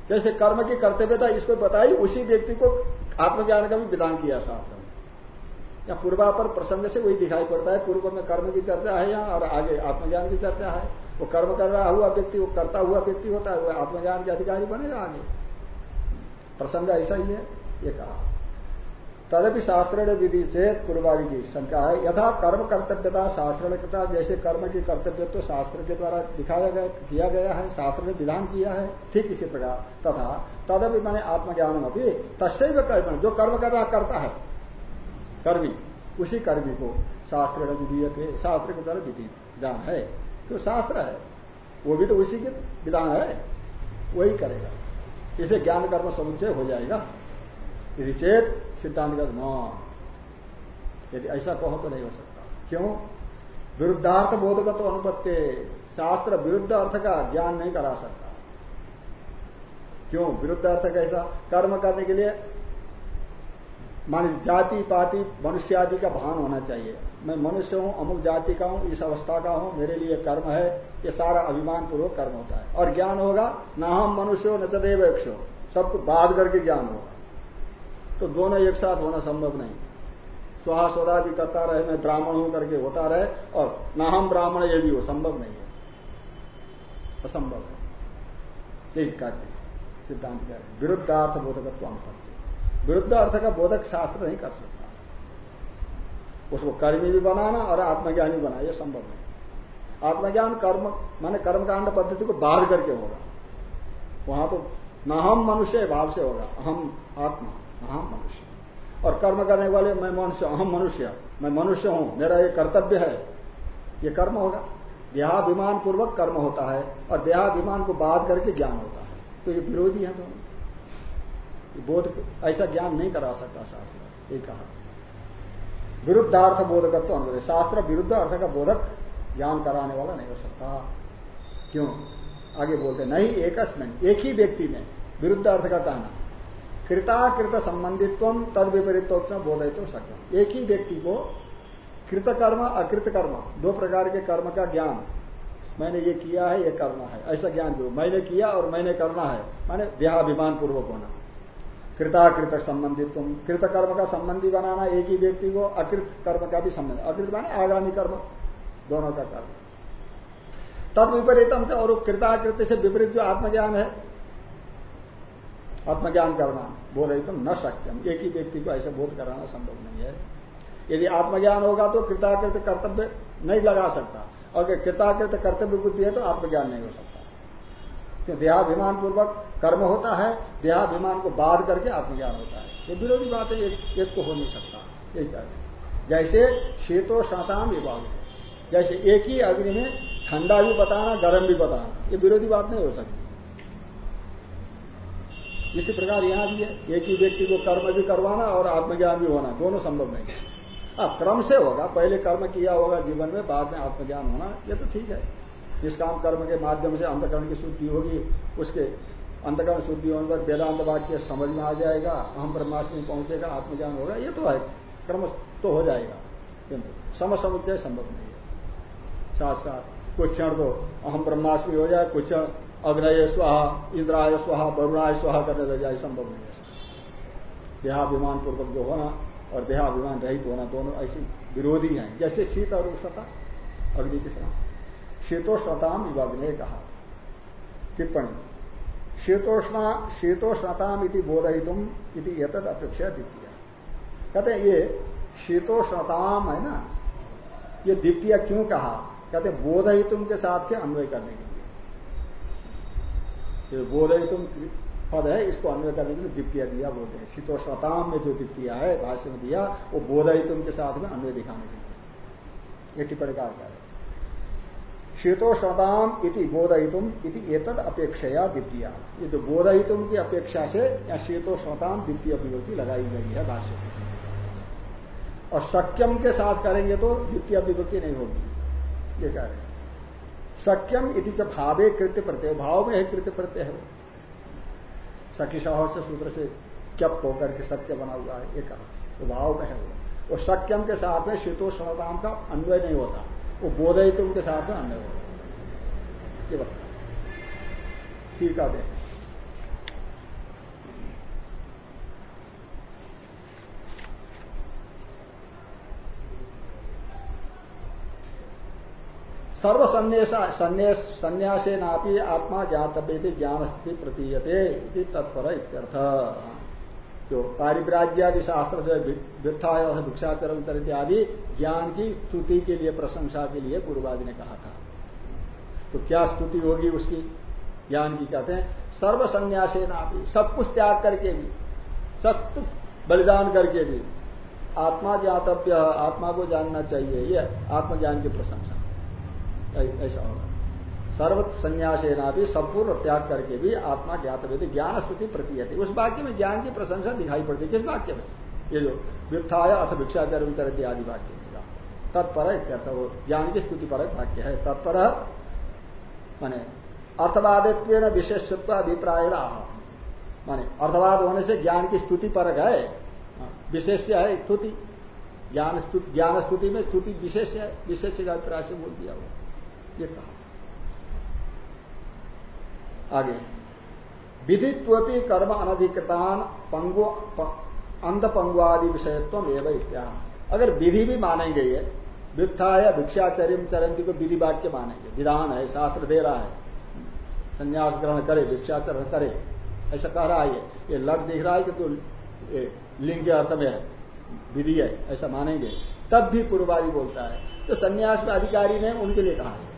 जैसे कर्म की कर्तव्यता इसको बताई, उसी व्यक्ति को आत्मज्ञान का भी विधान किया शास्त्र या पूर्वा पर प्रसंग से वही दिखाई पड़ता है, पूर्व में कर्म की चर्चा है यहाँ और आगे आत्मज्ञान की चर्चा है। वो कर्म कर रहा हुआ व्यक्ति, वो करता हुआ व्यक्ति होता है, वो आत्मज्ञान के अधिकारी बनेगा आगे प्रसंग ऐसा ही है, ये कहा। तदपि शास्त्र विधि चेत पूर्वादि की शंका है। यथा कर्म कर्तव्यता शास्त्र जैसे कर्म की कर्तव्य तो शास्त्र के द्वारा दिखाया गया, किया गया है, शास्त्र ने विधान किया है, ठीक इसी प्रकार। तथा तदपि मैंने आत्मज्ञान अभी तस्व कर्म, जो कर्म कर रहा करता है कर्मी, उसी कर्मी को शास्त्र विधीय थे शास्त्र के द्वारा विधि ज्ञान है। तो शास्त्र है, वो भी तो उसी के विधान है। वही करेगा। इसे ज्ञान कर्म समुच्चय हो जाएगा। यदि चेत, सिद्धांत का न यदि ऐसा कहो तो नहीं हो सकता। क्यों? विरुद्धार्थ बोधक तो अनुपत्ति। शास्त्र विरुद्ध अर्थ का ज्ञान नहीं करा सकता। क्यों? विरुद्ध अर्थ कैसा? कर्म करने के लिए मान जाति, पाति, मनुष्य आदि का भान होना चाहिए। मैं मनुष्य हूँ, अमुक जाति का हूँ, इस अवस्था का हूँ, मेरे लिए कर्म है, ये सारा अभिमान पूर्वक कर्म होता है। और ज्ञान होगा, न हम मनुष्य हो, न चदेव हो। सबको बाध करके ज्ञान होगा। तो दोनों एक साथ होना संभव नहीं। स्वाहा स्वदा भी करता रहे, मैं ब्राह्मण हूँ करके होता रहे, और न हम ब्राह्मण, ये भी हो, संभव नहीं है। असंभव है। यही कहते सिद्धांत कह रहे विरुद्धार्थ बोधकत्व अनुपत्ति विरुद्ध अर्थ का बोधक शास्त्र नहीं कर सकता। उसको कर्मी भी बनाना और आत्मज्ञानी बनाना यह संभव नहीं। आत्मज्ञान कर्म, माने कर्मकांड पद्धति को बाध करके होगा। वहाँ तो न हम मनुष्य, भाव से होगा। हम आत्मा अहम मनुष्य। और कर्म करने वाले, मैं मनुष्य, अहम मनुष्य, मैं मनुष्य हूँ, मेरा ये कर्तव्य है। ये कर्म होगा। देहाभिमान पूर्वक कर्म होता है और देहाभिमान को बाध करके ज्ञान होता है। तो ये विरोधी है दोनों। बोध ऐसा ज्ञान नहीं करा सकता शास्त्र। ये कहा। विरुद्धार्थ बोधकत्व तो अनुभव शास्त्र विरुद्ध अर्थ का बोधक ज्ञान कराने वाला नहीं हो सकता। क्यों? आगे बोलते नहीं एकस्मिन एक ही व्यक्ति में विरुद्ध अर्थ का कहना कृताकृत संबंधित्व तद विपरीत बोधित तो सकते एक ही व्यक्ति को कृत कर्म अकृत कर्म दो प्रकार के कर्म का ज्ञान, मैंने ये किया है, ये करना है। ऐसा ज्ञान जो मैंने किया और मैंने करना है। माने देहाभिमान पूर्वक होना। कृताकृत संबंधित्व कृत कर्म का संबंधी बनाना एक ही व्यक्ति को, अकृत कर्म का भी संबंध। अकृत माने आगामी कर्म, दोनों का कर्म। तद विपरीतम से और कृताकृत से विपरीत जो आत्मज्ञान है, आत्मज्ञान करना, बोले तुम न सक्यम एक ही व्यक्ति को ऐसे बोध कराना संभव नहीं है। यदि आत्मज्ञान होगा तो कृताकृत कर्तव्य नहीं लगा सकता। और कृताकृत कर्तव्य बुद्धि है तो आत्मज्ञान नहीं हो सकता। क्यों देहाभिमान पूर्वक कर्म होता है देहाभिमान को बाध करके आत्मज्ञान होता है। ये विरोधी बात है एक, एक को हो नहीं सकता। यही कहते जैसे शीतो शाताम विभाग जैसे एक ही अग्नि में ठंडा भी बताना गर्म भी बताना ये विरोधी बात नहीं हो सकती। इसी प्रकार यहाँ भी है एक ही व्यक्ति को कर्म भी करवाना और आत्मज्ञान भी होना दोनों संभव नहीं है। अब क्रम से होगा पहले कर्म किया होगा जीवन में बाद में आत्मज्ञान होना ये तो ठीक है। जिस काम कर्म के माध्यम से अंतकरण की शुद्धि होगी उसके अंतकरण शुद्धि होने पर वेदांत वाक्य समझ में आ जाएगा, अहम ब्रह्माष्टमी पहुंचेगा, आत्मज्ञान होगा, ये तो है। क्रम तो हो जाएगा। किंतु सम समुच्चय संभव नहीं है। साथ साथ कुछ क्षण तो अहम ब्रह्माष्टमी हो जाए, कुछ क्षण अग्नय स्वाहा, इंद्राय स्वाहा, वरुणाय स्वाहा करने लग जाए, संभव नहीं है। देहाभिमान पूर्वक जो होना और देहाभिमान रहित होना दोनों ऐसे विरोधी हैं। जैसे शीत और उष्णता अग्नि के शीतोष्णताम विभाग कहा। टिप्पणी। शीतोष्णा शीतोष्णताम इति बोधयितुम इति अपेक्षा द्वितीय। कहते ये शीतोष्णताम है ना? ये द्वितीय क्यों कहा? कहते बोधयितुम के साथ के अन्वय करने के लिए? ये बोधयितुम पद है, इसको अन्वय करने के लिए द्वितीय दिया बोलते हैं। शीतोष्णताम में जो द्वितीय है, भाष्य में दिया, वो बोधयितुम के साथ में अन्वय दिखाने के लिए। ये टिप्पणी का शीतोष्णताम इति बोधयितुम इति एतद अपेक्षया द्वितीय। ये जो बोधयितुम की अपेक्षा से या शीतोष्णताम द्वितीय विभक्ति लगाई गई है भाष्य और सक्यम के साथ करेंगे तो द्वितीय विभक्ति नहीं होगी। ये कह रहे सक्यम इति जो भावे कृत्य प्रत्यय। भाव में है कृत्य प्रत्यय है वो। सखी सह से सूत्र से क्यप होकर के सत्य बना हुआ है। ये कहा। भाव में है वो। और सक्यम के साथ में शीतोष्णताम का अन्वय नहीं होता। वो बोधयित उनके साथ में अन्य होगा ये बता। ठीक है सर्व संन्यासे नापी आत्मा ज्ञातव्य ज्ञान स्थिति प्रतीयते तत्पर इत्यर्थ। जो पारिप्राज्यादि शास्त्र जो वृत्थाय भिक्षाचरण इत्यादि ज्ञान की स्तुति के लिए, प्रशंसा के लिए पूर्वादि ने कहा था। तो क्या स्तुति होगी उसकी? ज्ञान की कहते हैं सर्व संन्यासे भी सब कुछ त्याग करके भी, सब कुछ बलिदान करके भी, आत्मा ज्ञातव्य आत्मा को जानना चाहिए यह आत्मज्ञान की प्रशंसा। ऐसा होगा। सर्व संन्यासेना भी संपूर्ण त्याग करके भी आत्मा ज्ञात हुए ज्ञान स्तुति प्रतीयति। उस वाक्य में ज्ञान की प्रशंसा दिखाई पड़ती। किस वाक्य में? ये जो व्युत्थाय अथ भिक्षाचार विचरती आदि वाक्य तत्पर इत्यर्थ, वो ज्ञान की स्तुति पर वाक्य है। तत्पर माने अर्थवादित्व विशेषत्व अभिप्राय माने अर्थवाद होने से ज्ञान की स्तुति परक है विशेष है स्तुति। ज्ञान स्तुति ज्ञान स्तुति में स्तुति विशेष है विशेष का अभिप्राय से बोल दिया वो। ये कहा। आगे। विधित्वी कर्म अनधिकृतान पंगु अंध पंगुआदि विषयत्व एवं इत्या अगर विधि भी मानेंगे ये वित्था या भिक्षाचर्य चरंती को विधि वाक्य मानेंगे। विधान है, शास्त्र दे रहा है। संन्यास ग्रहण करे, भिक्षाचरण करे, ऐसा कह रहा है ये। ये लट दिख रहा है कि तो लिंग के अर्थ में है, विधि है, ऐसा मानेंगे। तब भी पूर्वादि बोलता है। तो संन्यास में अधिकारी ने उनके लिए कहा है।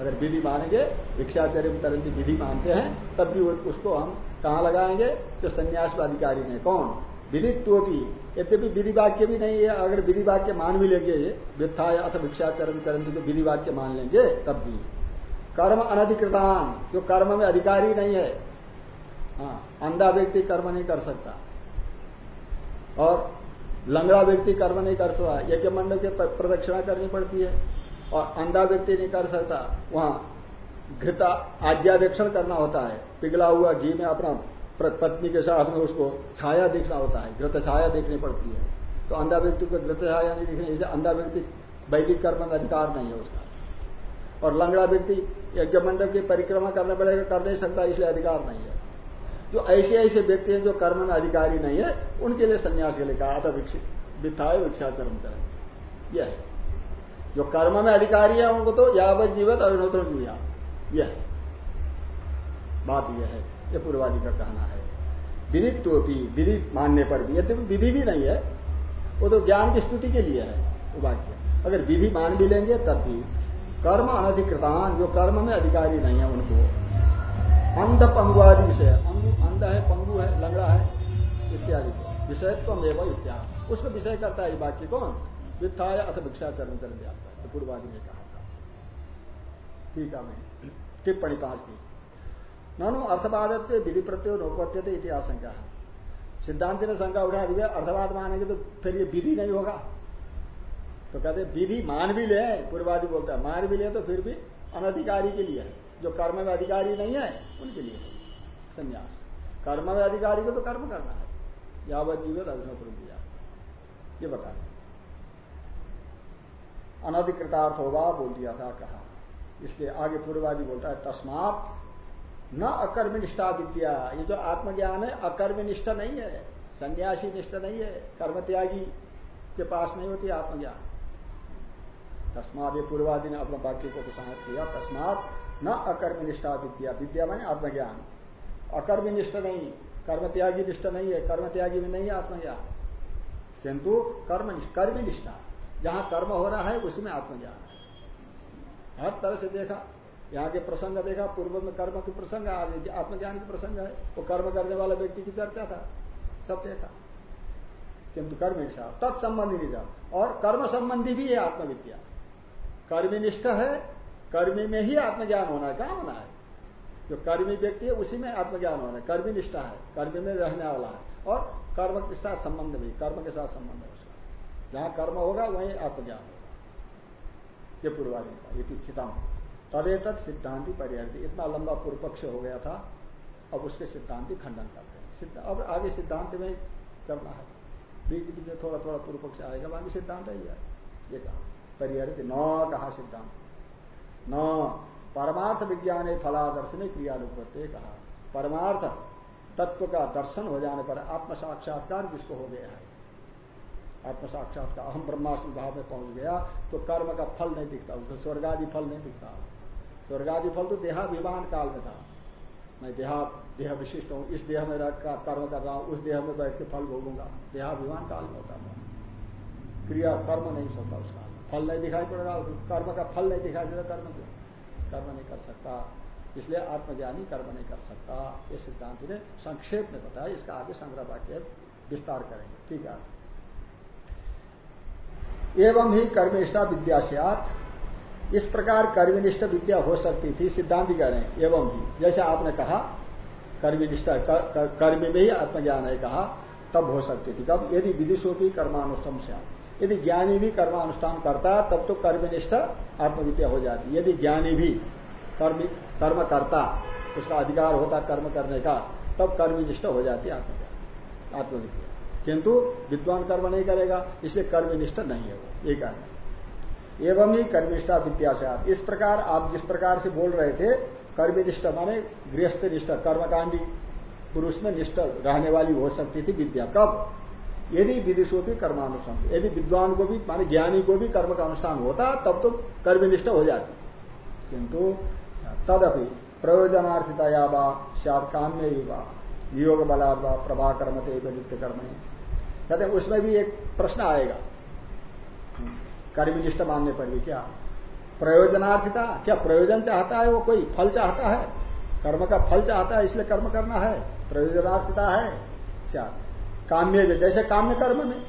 अगर विधि मानेंगे, भिक्षाचर्य तरंती विधि मानते हैं, तब भी उसको हम कहा लगाएँगे? जो संन्यास अधिकारी ने कौन? विधित्वपी। यद्यपि विधि वाक्य भी नहीं है। अगर विधि वाक्य मान भी लेंगे, ये वित्था अथ भिक्षाचरण तरंती को विधि वाक्य मान लेंगे, तब भी। कर्म अनधिकृतान। जो कर्म में अधिकारी नहीं है हाँ अंधा व्यक्ति कर्म नहीं कर सकता। और लंगड़ा व्यक्ति कर्म नहीं कर सकता। यज्ञ मंडल के प्रदक्षिणा करनी पड़ती है। और अंधा व्यक्ति नहीं कर सकता, वहाँ घृता आज्ञावेक्षण करना होता है। पिघला हुआ घी में अपना पत्नी के साथ में उसको छाया देखना होता है। घृत छाया देखनी पड़ती है। तो अंधा व्यक्ति को घृत छाया नहीं दिखनी, इसे अंधा व्यक्ति वैदिक कर्म में अधिकार नहीं है उसका। और लंगड़ा व्यक्ति यज्ञ मंडप की परिक्रमा करना पड़ेगा कर नहीं सकता, इसलिए अधिकार नहीं है। जो ऐसे ऐसे व्यक्ति हैं जो कर्म में अधिकारी नहीं है, उनके लिए संन्यास के लिए कहा था विकसित वित्थाय विक्षाचरण करें। यह है। जो कर्म में अधिकारी है, उनको तो यावत जीवत अग्नोत्र जुया यह बात यह है ये पूर्वादि का कहना है। विदित तो भी विधि मानने पर भी। यद्यपि विधि भी नहीं है, वो तो ज्ञान की स्तुति के लिए है, वो वाक्य। अगर विधि मान भी लेंगे, तब भी। कर्म अनधिकृतान, जो कर्म में अधिकारी नहीं है उनको। अंध पंगुआदि विषय। अंध है, पंगु है, लंगड़ा है, इत्यादि विषयत्व एवं इत्यादि उसको विषय करता है वाक्य कौन? वित्थाय अथ भिक्षा चरण कर जाता है तो पूर्वादि ने कहा था। ठीक है, मैं टिप्पणी पाँच की, ननु अर्थवादत्व विधि प्रत्यय नोपत्यते इति आशंका है। सिद्धांत ने शंका उठा दी अर्थवाद मानेंगे तो फिर ये विधि नहीं होगा। तो कहते विधि मान भी ले, पूर्वादि बोलता है, मान भी ले तो फिर भी अनधिकारी के लिए है। जो कर्म में अधिकारी नहीं है, उनके लिए संन्यास। कर्म में अधिकारी को तो कर्म करना है। यावत जीवित अग्निहोत्र दिया। ये बता अनधिकृतार्थ होगा, बोल दिया था, कहा। इसलिए आगे पूर्वादि बोलता है, तस्मात न अकर्मी निष्ठा विद्या। ये जो आत्मज्ञान है अकर्मी निष्ठा नहीं है, सन्यासी निष्ठा नहीं है कर्म त्यागी के पास नहीं होती आत्मज्ञान। तस्मात ये पूर्वादि ने अपने वाक्य को प्रसारित किया, तस्मात न अकर्मनिष्ठा विद्या। विद्या माने आत्मज्ञान। अकर्मनिष्ठ नहीं कर्म त्यागी निष्ठ नहीं है कर्म त्यागी में नहीं है आत्मज्ञान। किंतु कर्म कर्मनिष्ठा। जहाँ कर्म हो रहा है, उसी में आत्मज्ञान है। हर तरह से देखा, यहाँ के प्रसंग देखा, पूर्व में कर्म के प्रसंग आत्मज्ञान के प्रसंग है, वो कर्म करने वाला व्यक्ति की चर्चा था, सब देखा। किंतु कर्मनिष्ठा तत्संबंधी नहीं जा और कर्म संबंधी भी है आत्मविद्या। कर्मनिष्ठ है, कर्मी में ही आत्मज्ञान होना क्या होना है। जो कर्मी व्यक्ति है, उसी में आत्मज्ञान होना है। कर्मी निष्ठा है, कर्मी में रहने वाला है, और कर्म के साथ संबंध भी, कर्म के साथ संबंध है जहाँ कर्म होगा, वहीं आत्मज्ञान होगा। ये पूर्वाधि का, ये स्थितम तदेत सिद्धांति पर्याय इतना लंबा पूर्व पक्ष हो गया था, अब उसके सिद्धांति खंडन करते हैं। सिद्ध, अब आगे सिद्धांत में करना है। बीच बीच में थोड़ा थोड़ा पूर्व पक्ष आएगा, बाकी सिद्धांत ही ये। कहा परिहरित न कहा सिद्धांत। न, परमार्थ विज्ञान फलादर्शन क्रियानुपत्ति कहा। परमार्थ तत्व का दर्शन हो जाने पर आत्म साक्षात्कार जिसको हो गया है आत्म साक्षात्कार अहम ब्रह्मास्म भाव में पहुँच गया तो कर्म का फल नहीं दिखता, उसको स्वर्गादि फल नहीं दिखता। स्वर्गादि फल तो देहाभिमान काल में था। मैं देहा, देह विशिष्ट हूँ, इस देह में रख कर्म कर रहा हूँ, उस देह में बैठ के फल भोगूँगा। देहाभिमान काल में होता था। क्रिया कर्म नहीं सकता उसका फल नहीं दिखाई पड़ रहा, कर्म का फल नहीं दिखाई देता कर्म क्यों कर्म नहीं कर सकता, इसलिए आत्मज्ञानी कर्म नहीं कर सकता, ये सिद्धांत ने संक्षेप में बताया, इसका आगे संग्रह वाक्य विस्तार करेंगे। ठीक है। एवं ही कर्मनिष्ठा विद्या से इस प्रकार कर्मनिष्ठ विद्या हो सकती थी, सिद्धांत कह रहे हैं, एवं ही। जैसे आपने कहा, कर्मनिष्ठा कर्म में ही आत्मज्ञान है कहा, तब हो सकती थी। कब? यदि विदिशोपी कर्मानुष्ठम से यदि ज्ञानी भी कर्मानुष्ठान करता तब तो कर्मनिष्ठ आत्मविद्या हो जाती। यदि ज्ञानी भी कर्म कर्म करता, उसका अधिकार होता कर्म करने का, तब कर्मनिष्ठ हो जाती आत्मज्ञान आत्मविद्या। किंतु विद्वान कर्म नहीं करेगा, इसलिए कर्मनिष्ठ नहीं है वो। ये कहना एवं ही कर्मिष्ठा आप इस प्रकार आप जिस प्रकार से बोल रहे थे कर्मनिष्ठ माने गृहस्थ निष्ठ, कर्मकांडी, पुरुष में निष्ठ रहने वाली हो सकती थी विद्या। कब? यदि विदिशो भी कर्मानुष्ठान यदि विद्वान को भी, माने ज्ञानी को भी कर्म का अनुष्ठान होता, तब तो कर्मनिष्ठ हो जाती। किंतु तदपि प्रयोजनार्थितया वा शाद काम्य ही वा योग बला व प्रभा कर्मते नित्य कर्म कहते उसमें भी एक प्रश्न आएगा। कर्मनिष्ठ मानने पर भी क्या? प्रयोजनार्थिता? क्या प्रयोजन चाहता है वो कोई? फल चाहता है? कर्म का फल चाहता है, इसलिए कर्म करना है। प्रयोजनार्थिता है? क्या काम्य जैसे काम्य कर्म में।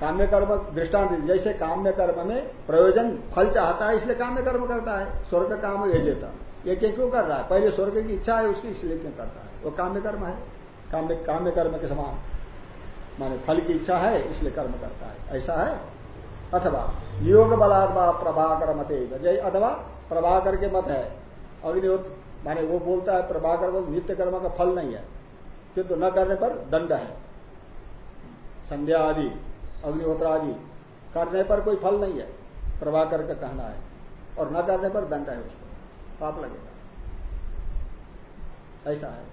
काम्य कर्म दृष्टांत, जैसे काम्य कर्म में प्रयोजन फल चाहता है, इसलिए काम्य कर्म करता है। स्वर्ग काम ये देता ये क्यों कर रहा है? पहले स्वर्ग की इच्छा है, उसकी इसलिए क्यों करता है? वो काम्य कर्म है। काम्य काम्य कर्म के समान। माने फल की इच्छा है, इसलिए कर्म करता है। ऐसा है? अथवा योग बलात्मा प्रभाकर मत जय अथवा, प्रभाकर के मत है। अग्निहोत्र, माने वो बोलता है, प्रभाकर बोल, नित्य कर्म का फल नहीं है। किंतु न करने पर दंड है। संध्या आदि, अग्निहोत्र आदि, करने पर कोई फल नहीं है। प्रभाकर का कहना है। और न करने पर दंड है उसको। पाप लगेगा। ऐसा है।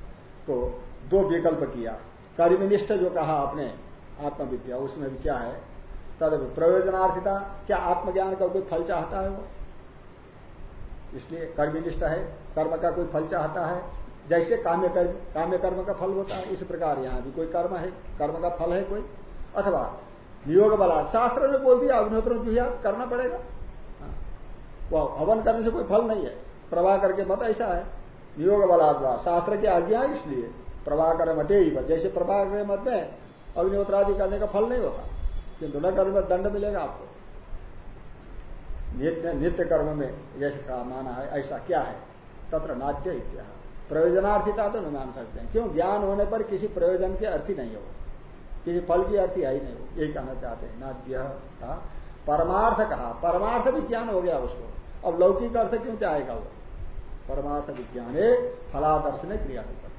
तो दो विकल्प किया। कर्मनिष्ठ जो कहा आपने, आत्मविद्या, उसमें भी क्या है? तद प्रयोजनार्थिता, क्या आत्मज्ञान का कोई फल चाहता है वो? इसलिए कर्मनिष्ठ है, कर्म का कोई फल चाहता है, जैसे काम्य कर्म काम्य कर्म का फल होता है, इस प्रकार यहाँ भी कोई कर्म है, कर्म का फल है कोई। अथवा नियोग बला, शास्त्र ने बोल दिया, अग्निहोत्र जुहिया करना पड़ेगा? हाँ। वो हवन करने से कोई फल नहीं है। प्रवाह करके मत, ऐसा है। नियोग बलाद्वा शास्त्र की आज्ञा इसलिए। प्रवाह कर मते ही जैसे प्रभाकर मत में अग्निहोत्र आदि करने का फल नहीं होता। किंतु न कर्म में दंड मिलेगा आपको। नित्य नित्य कर्म में जैसे माना है, ऐसा क्या है? तत्र नाट्य इत्या प्रयोजनार्थिता तो नहीं मान सकते हैं। क्यों? ज्ञान होने पर किसी प्रयोजन की अर्थी नहीं हो। किसी फल की अर्थी है ही नहीं हो। यही कहना चाहते हैं। नाट्य कहा परमार्थ कहा। परमार्थ विज्ञान हो गया उसको। अब लौकिक अर्थ क्यों चाहेगा वो? परमार्थ विज्ञान फलादर्शन क्रिया नहीं करते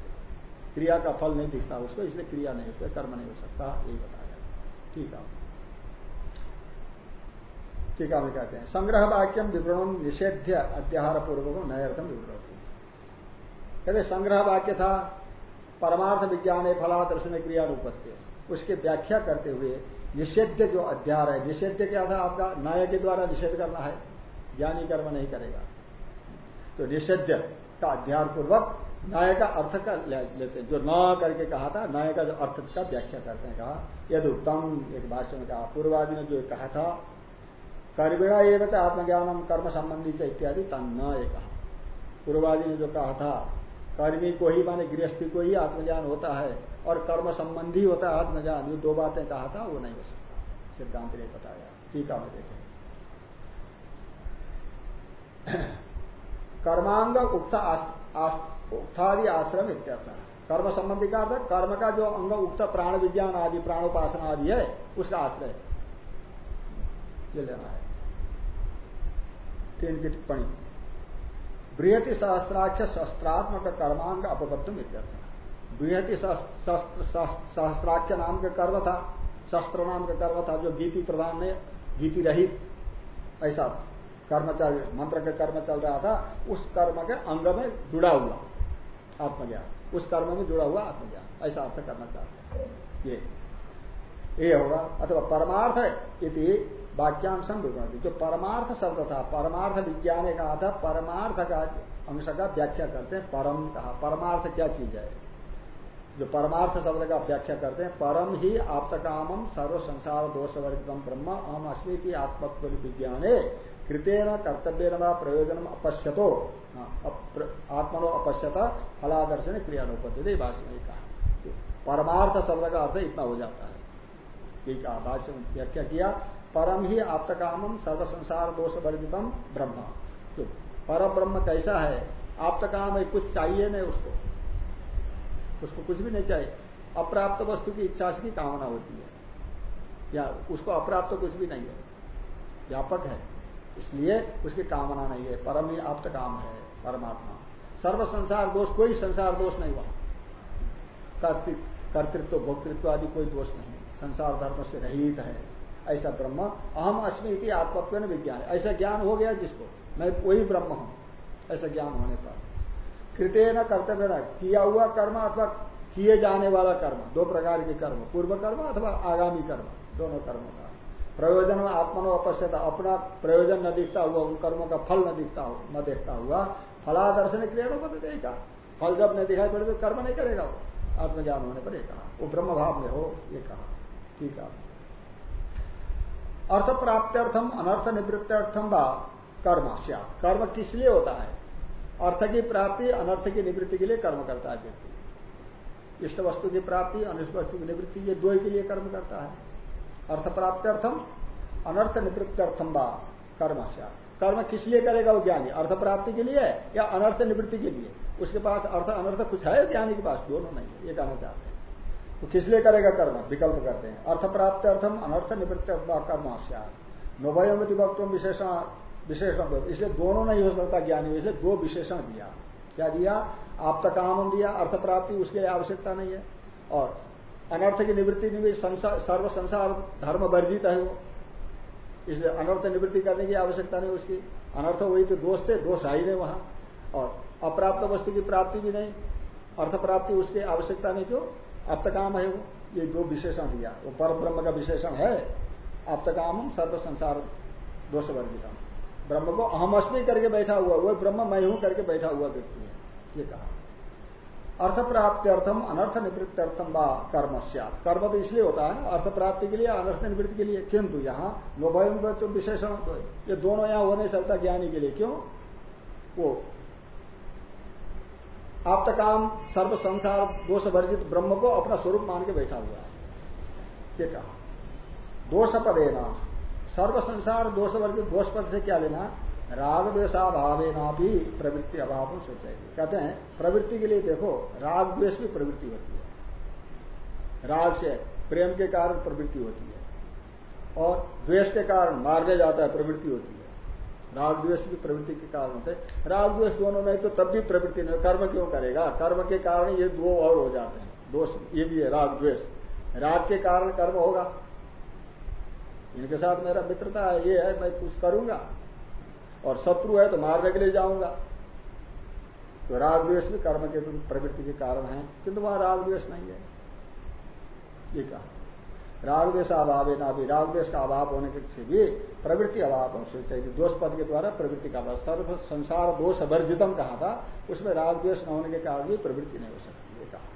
क्रिया का फल नहीं दिखता उसको, इसलिए क्रिया नहीं होती, कर्म नहीं हो सकता, यही बताया ठीक है। टीका में कहते हैं। संग्रह वाक्यम विवरण निषेध्य अध्याहार पूर्वक नयर्थम विवरण कहते संग्रह वाक्य था, परमार्थ विज्ञान फला दर्शन क्रिया रूपत्य उसके व्याख्या करते हुए निषेध जो अध्यार है निषेध क्या था आपका? न्याय के द्वारा निषेध करना है, ज्ञानी कर्म नहीं करेगा। तो निषेध का अध्यार पूर्वक न्याय का अर्थ का लेते हैं। जो न करके कहा था, न्याय का जो अर्थ का व्याख्या करते हैं, कहा, यदि उत्तम एक भाष्य में कहा, पूर्वादि ने जो कहा था कर्मिणा एवं आत्मज्ञानम, कर्म संबंधी से इत्यादि तन्न एक कहा। पूर्वादि ने जो कहा था, कर्मी को ही माने गृहस्थी को ही आत्मज्ञान होता है, और कर्म संबंधी होता है आत्मज्ञान, ये दो बातें कहा था, वो नहीं हो सकता। सिद्धांत ने बताया ठीक है देखें। [clears throat] कर्मांग उक्त उक्तादि आश्रम इत्यर्थ कर्म संबंधी का अर्थ कर्म का जो अंग उक्त प्राण विज्ञान आदि, प्राणोपासना आदि है, उसका आश्रय ये लेना है। तीन की टिप्पणी। बृहति सहस्त्राख्य शस्त्रात्मक कर्मांग अपबद्धम इत्यर्थ बृहति सहस्त्राख्य नाम का कर्म था, शस्त्र नाम का कर्म था, जो गीति प्रधान ने गीति रहित, ऐसा कर्म चल, मंत्र का कर्म चल रहा था, उस कर्म के अंग में जुड़ा हुआ। आत्मज्ञान। उस कर्म में जुड़ा हुआ आत्मज्ञान। ऐसा अर्थ करना चाहते हैं। ये। ये होगा, अथवा परमार्थ इति वाक्यांशम विवरण जो परमार्थ शब्द था, परमार्थ विज्ञान कहा था परमार्थ का अंश का व्याख्या करते हैं, परम कहा। परमार्थ क्या चीज़ है? जो परमार्थ शब्द का व्याख्या करते हैं, परम ही कामम सर्व संसार दोष वर्गम ब्रह्म अहम अस्मी की आत्मत्व विज्ञाने कृतेन कर्तव्य न प्रयोजन अपश्यतो। हाँ, आत्मनो अपश्यता फलादर्शन क्रियानुपत्ति भाष्य में कहा। परमार्थ शब्द का अर्थ इतना हो जाता है। ये कहा भाष्य में व्याख्या किया परम ही आप्तकामम सर्व संसार दोष वर्जितम ब्रह्म। तो पर ब्रह्म कैसा है? आप्तकाम है कुछ चाहिए नहीं उसको। उसको कुछ भी नहीं चाहिए। अप्राप्त वस्तु की इच्छा की कामना होती है। या उसको अप्राप्त कुछ भी नहीं है। व्यापक है। इसलिए उसकी कामना नहीं है। परम ही आप काम है, परमात्मा। सर्व संसार दोष, कोई संसार दोष नहीं वहाँ कर्तृत्व, भोक्तृत्व आदि कोई दोष नहीं। संसार धर्म से रहित है। ऐसा ब्रह्म, अहम अस्मि इति आत्मत्व विज्ञान। ऐसा ज्ञान हो गया जिसको? मैं वही ब्रह्म हूँ। ऐसा ज्ञान होने पर। कृत्य न कर्तव्य न किया हुआ कर्म अथवा किए जाने वाला कर्म। दो प्रकार के कर्म, पूर्व कर्म अथवा आगामी कर्म। दोनों कर्मों का। प्रयोजन में आत्मनो अपश्यता। अपना प्रयोजन न दिखता हुआ, उन कर्मों का फल न दिखता हो, न देखता हुआ, फलादर्शन क्रिया बदल कहा फल जब नहीं दिखाई पड़े तो कर्म नहीं करेगा वो। आत्मज्ञान होने पर एक कहा। वो ब्रह्म भाव में हो, ये कहा। ठीक है। अर्थ प्राप्त्यर्थम अनर्थ निवृत्त्यर्थम व कर्म कर्म किस लिए होता है? अर्थ की प्राप्ति, अनर्थ की निवृत्ति के लिए कर्म करता है व्यक्ति। इष्ट वस्तु की प्राप्ति, अनिष्ट वस्तु की निवृत्ति, ये दो के लिए कर्म करता है। अर्थ प्राप्त्यर्थम अनर्थ निवृत्त्यर्थम व कर्म कर्म किस लिए करेगा वो ज्ञानी? अर्थ प्राप्ति के लिए या अनर्थ निवृत्ति के लिए? उसके पास अर्थ, अनर्थ कुछ है ज्ञानी के पास? दोनों नहीं है, ये कहना चाहते हैं। तो किस लिए करेगा कर्म? विकल्प करते हैं। अर्थ प्राप्त अर्थम अनर्थ निवृत्त कर्म नोभयमति वक्तुम विशेषण विशेषण इसलिए दोनों नहीं हो सकता ज्ञानी, इसलिए दो विशेषण दिया। क्या दिया? आप तक काम दिया। अर्थ प्राप्ति उसके आवश्यकता नहीं है। और अनर्थ की निवृत्ति में भी सर्व संसार धर्म वर्जित है वो। इसलिए अनर्थ निवृत्ति करने की आवश्यकता नहीं उसकी। अनर्थ वही तो दोष थे, दोष आई नहीं वहाँ। और अप्राप्त वस्तु की प्राप्ति भी नहीं। अर्थ प्राप्ति उसकी आवश्यकता नहीं क्यों आप्तकाम है वो। ये दो विशेषण दिया। वो पर ब्रह्म का विशेषण है। अब आप्तकाम सर्व संसार दोष वर्गितम ब्रह्म को अहमअस्मी करके बैठा हुआ, वो ब्रह्म मैं हूँ करके बैठा हुआ व्यक्ति है। ये कहा। अर्थ प्राप्ति अर्थम अनर्थ निवृत्ति अर्थम व कर्म कर्म तो इसलिए होता है अर्थ प्राप्ति के लिए अनर्थ निवृत्ति के लिए। किंतु यहाँ लोभयम तो विशेषण, ये दोनों यहाँ हो नहीं सकता ज्ञानी के लिए। क्यों? वो आप तक काम सर्व संसार दोष वर्जित ब्रह्म को अपना स्वरूप मान के बैठा हुआ है। ये कहा। दोष पदेना सर्व संसार दोष वर्जित दोष पद से क्या लेना? राग द्वेषाभावे ना भी प्रवृत्ति अभाव सोचेगी कहते हैं, प्रवृत्ति के लिए देखो, राग द्वेष भी प्रवृत्ति होती है। राग से प्रेम के कारण प्रवृत्ति होती है और द्वेष के कारण मारने जाता है, प्रवृत्ति होती है। राग द्वेष भी प्रवृत्ति के कारण होते राग द्वेष दोनों में तो तब भी प्रवृत्ति नहीं, कर्म क्यों करेगा? कर्म के कारण ये दो और हो जाते हैं। दोष, ये भी है, राग द्वेष। राग के कारण कर्म होगा। इनके साथ मेरा मित्रता है, ये है, मैं कुछ करूँगा। और शत्रु है तो मारने के लिए जाऊँगा। तो राग द्वेष भी कर्म के प्रवृत्ति के कारण है, किंतु वहाँ राग द्वेष नहीं है। ये कहा। रागवेश अभाव है ना भी रागवेश का अभाव होने से भी प्रवृत्ति अभाव चाहिए दोष पद के द्वारा प्रवृत्ति का अभाव। सर्व संसार दोष वर्जितम कहा था, उसमें रागद्वेश न होने के कारण भी प्रवृत्ति नहीं हो सकती, ये कहा।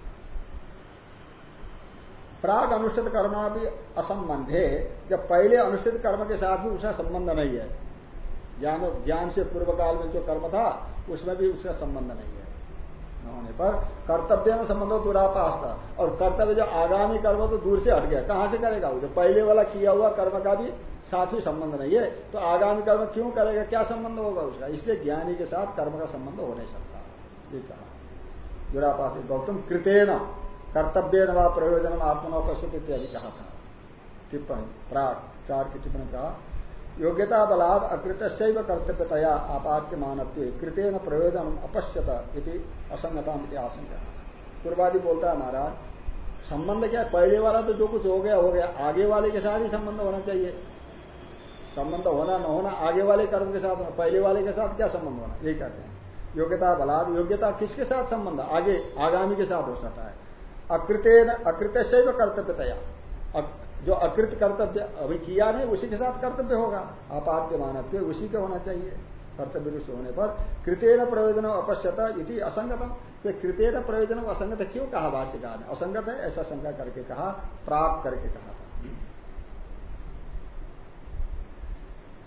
प्राग अनुष्ठित कर्म भी असंबंध है, जब पहले अनुष्ठित कर्म के साथ भी उसका संबंध नहीं है। ज्ञान ज्ञान से पूर्व काल में जो कर्म था, उसमें भी उसका संबंध नहीं है। न होने पर कर्तव्य में संबंध हो दुरापास था। और कर्तव्य जो आगामी कर्म तो दूर से हट गया। कहाँ से करेगा वो? जो पहले वाला किया हुआ कर्म का भी साथ ही संबंध नहीं है। तो आगामी कर्म क्यों करेगा? क्या संबंध होगा उसका? इसलिए ज्ञानी के साथ कर्म का संबंध हो नहीं सकता। ये कहा। दुरापास गौतम, कृतेन कर्तव्य न प्रयोजन आत्मनव पश्चित इत्यादि कहा था। टिप्पणी, प्राग, चार की टिप्पणी कहा। योग्यता बलाद अकृत कर्तव्यतया आपात्य मानत्व कृतेन प्रयोजन अपश्यत इति असंगता आशंका। पूर्वादि बोलता है महाराज, संबंध क्या पहले वाला तो जो कुछ हो गया हो गया। आगे वाले के साथ ही संबंध होना चाहिए। संबंध होना न होना, आगे वाले कर्म के साथ पहले वाले के साथ क्या संबंध होना? यही कहते हैं। योग्यता बलाद योग्यता किसके साथ संबंध? आगे आगामी के साथ हो सकता है। अकृत अकृत कर्तव्यतया। जो अकृत कर्तव्य अभी किया नहीं, उसी के साथ कर्तव्य होगा। अपाद्य मानव्य उसी के होना चाहिए। कर्तव्य रूप होने पर कृतेन प्रयोजन अपश्यता इति असंगतम। तो कृतेन प्रयोजन असंगत क्यों कहा भाष्यकार ने? असंगत है, ऐसा शंका करके कहा, प्राप्त करके कहा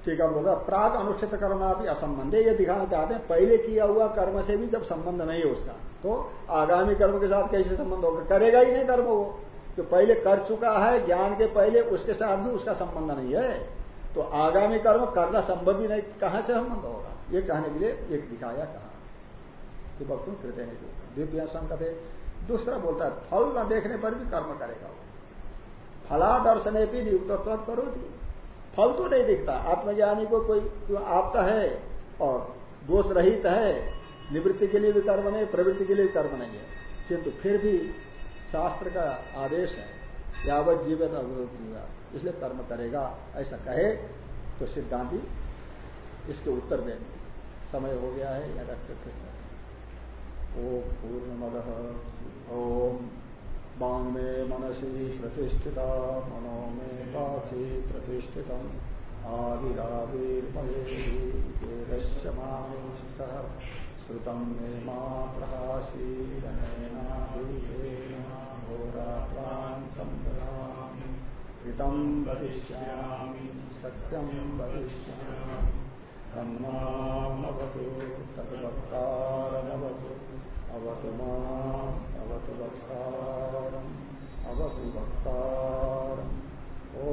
ठीक है होगा प्राग अनुष्ठित करना भी असंबंध है ये दिखाना चाहते हैं, पहले किया हुआ कर्म से भी जब संबंध नहीं है उसका तो आगामी कर्म के साथ कैसे संबंध होगा? करेगा ही नहीं कर्म वो। जो पहले कर चुका है, ज्ञान के पहले, उसके साथ भी उसका संबंध नहीं है। तो आगामी कर्म करना संभव ही नहीं, कहाँ से संबंध होगा? ये कहने के लिए एक दिखाया कहा। कि वक्तुम कृत्य है द्वितीय संकट। है दूसरा बोलता है, फल न देखने पर भी कर्म करेगा वो। फला दर्शने भी नियुक्त करो थी फल तो नहीं दिखता। आत्मज्ञानी को कोई आपका है और दोष रहित है, निवृत्ति के लिए भी कर्म नहीं, प्रवृत्ति के लिए भी कर्म नहीं है। किंतु फिर भी शास्त्र का आदेश है, यावत जीवित अवरोध जीवा, इसलिए कर्म करेगा, ऐसा कहे तो सिद्धांति इसके उत्तर देंगे। समय हो गया है, या रखते थे। ओम पूर्ण मद ओम बांग में मनसी प्रतिष्ठिता मनो में पाथी प्रतिष्ठित आविराविर्मयेश्यमा श्रुतम मे मा प्रहासीरनेनाभिधेन होरात्रान् सम्पदामि ऋतं वदिष्यामि सत्यं अवतु माम् अवतु वक्तारम्। ओ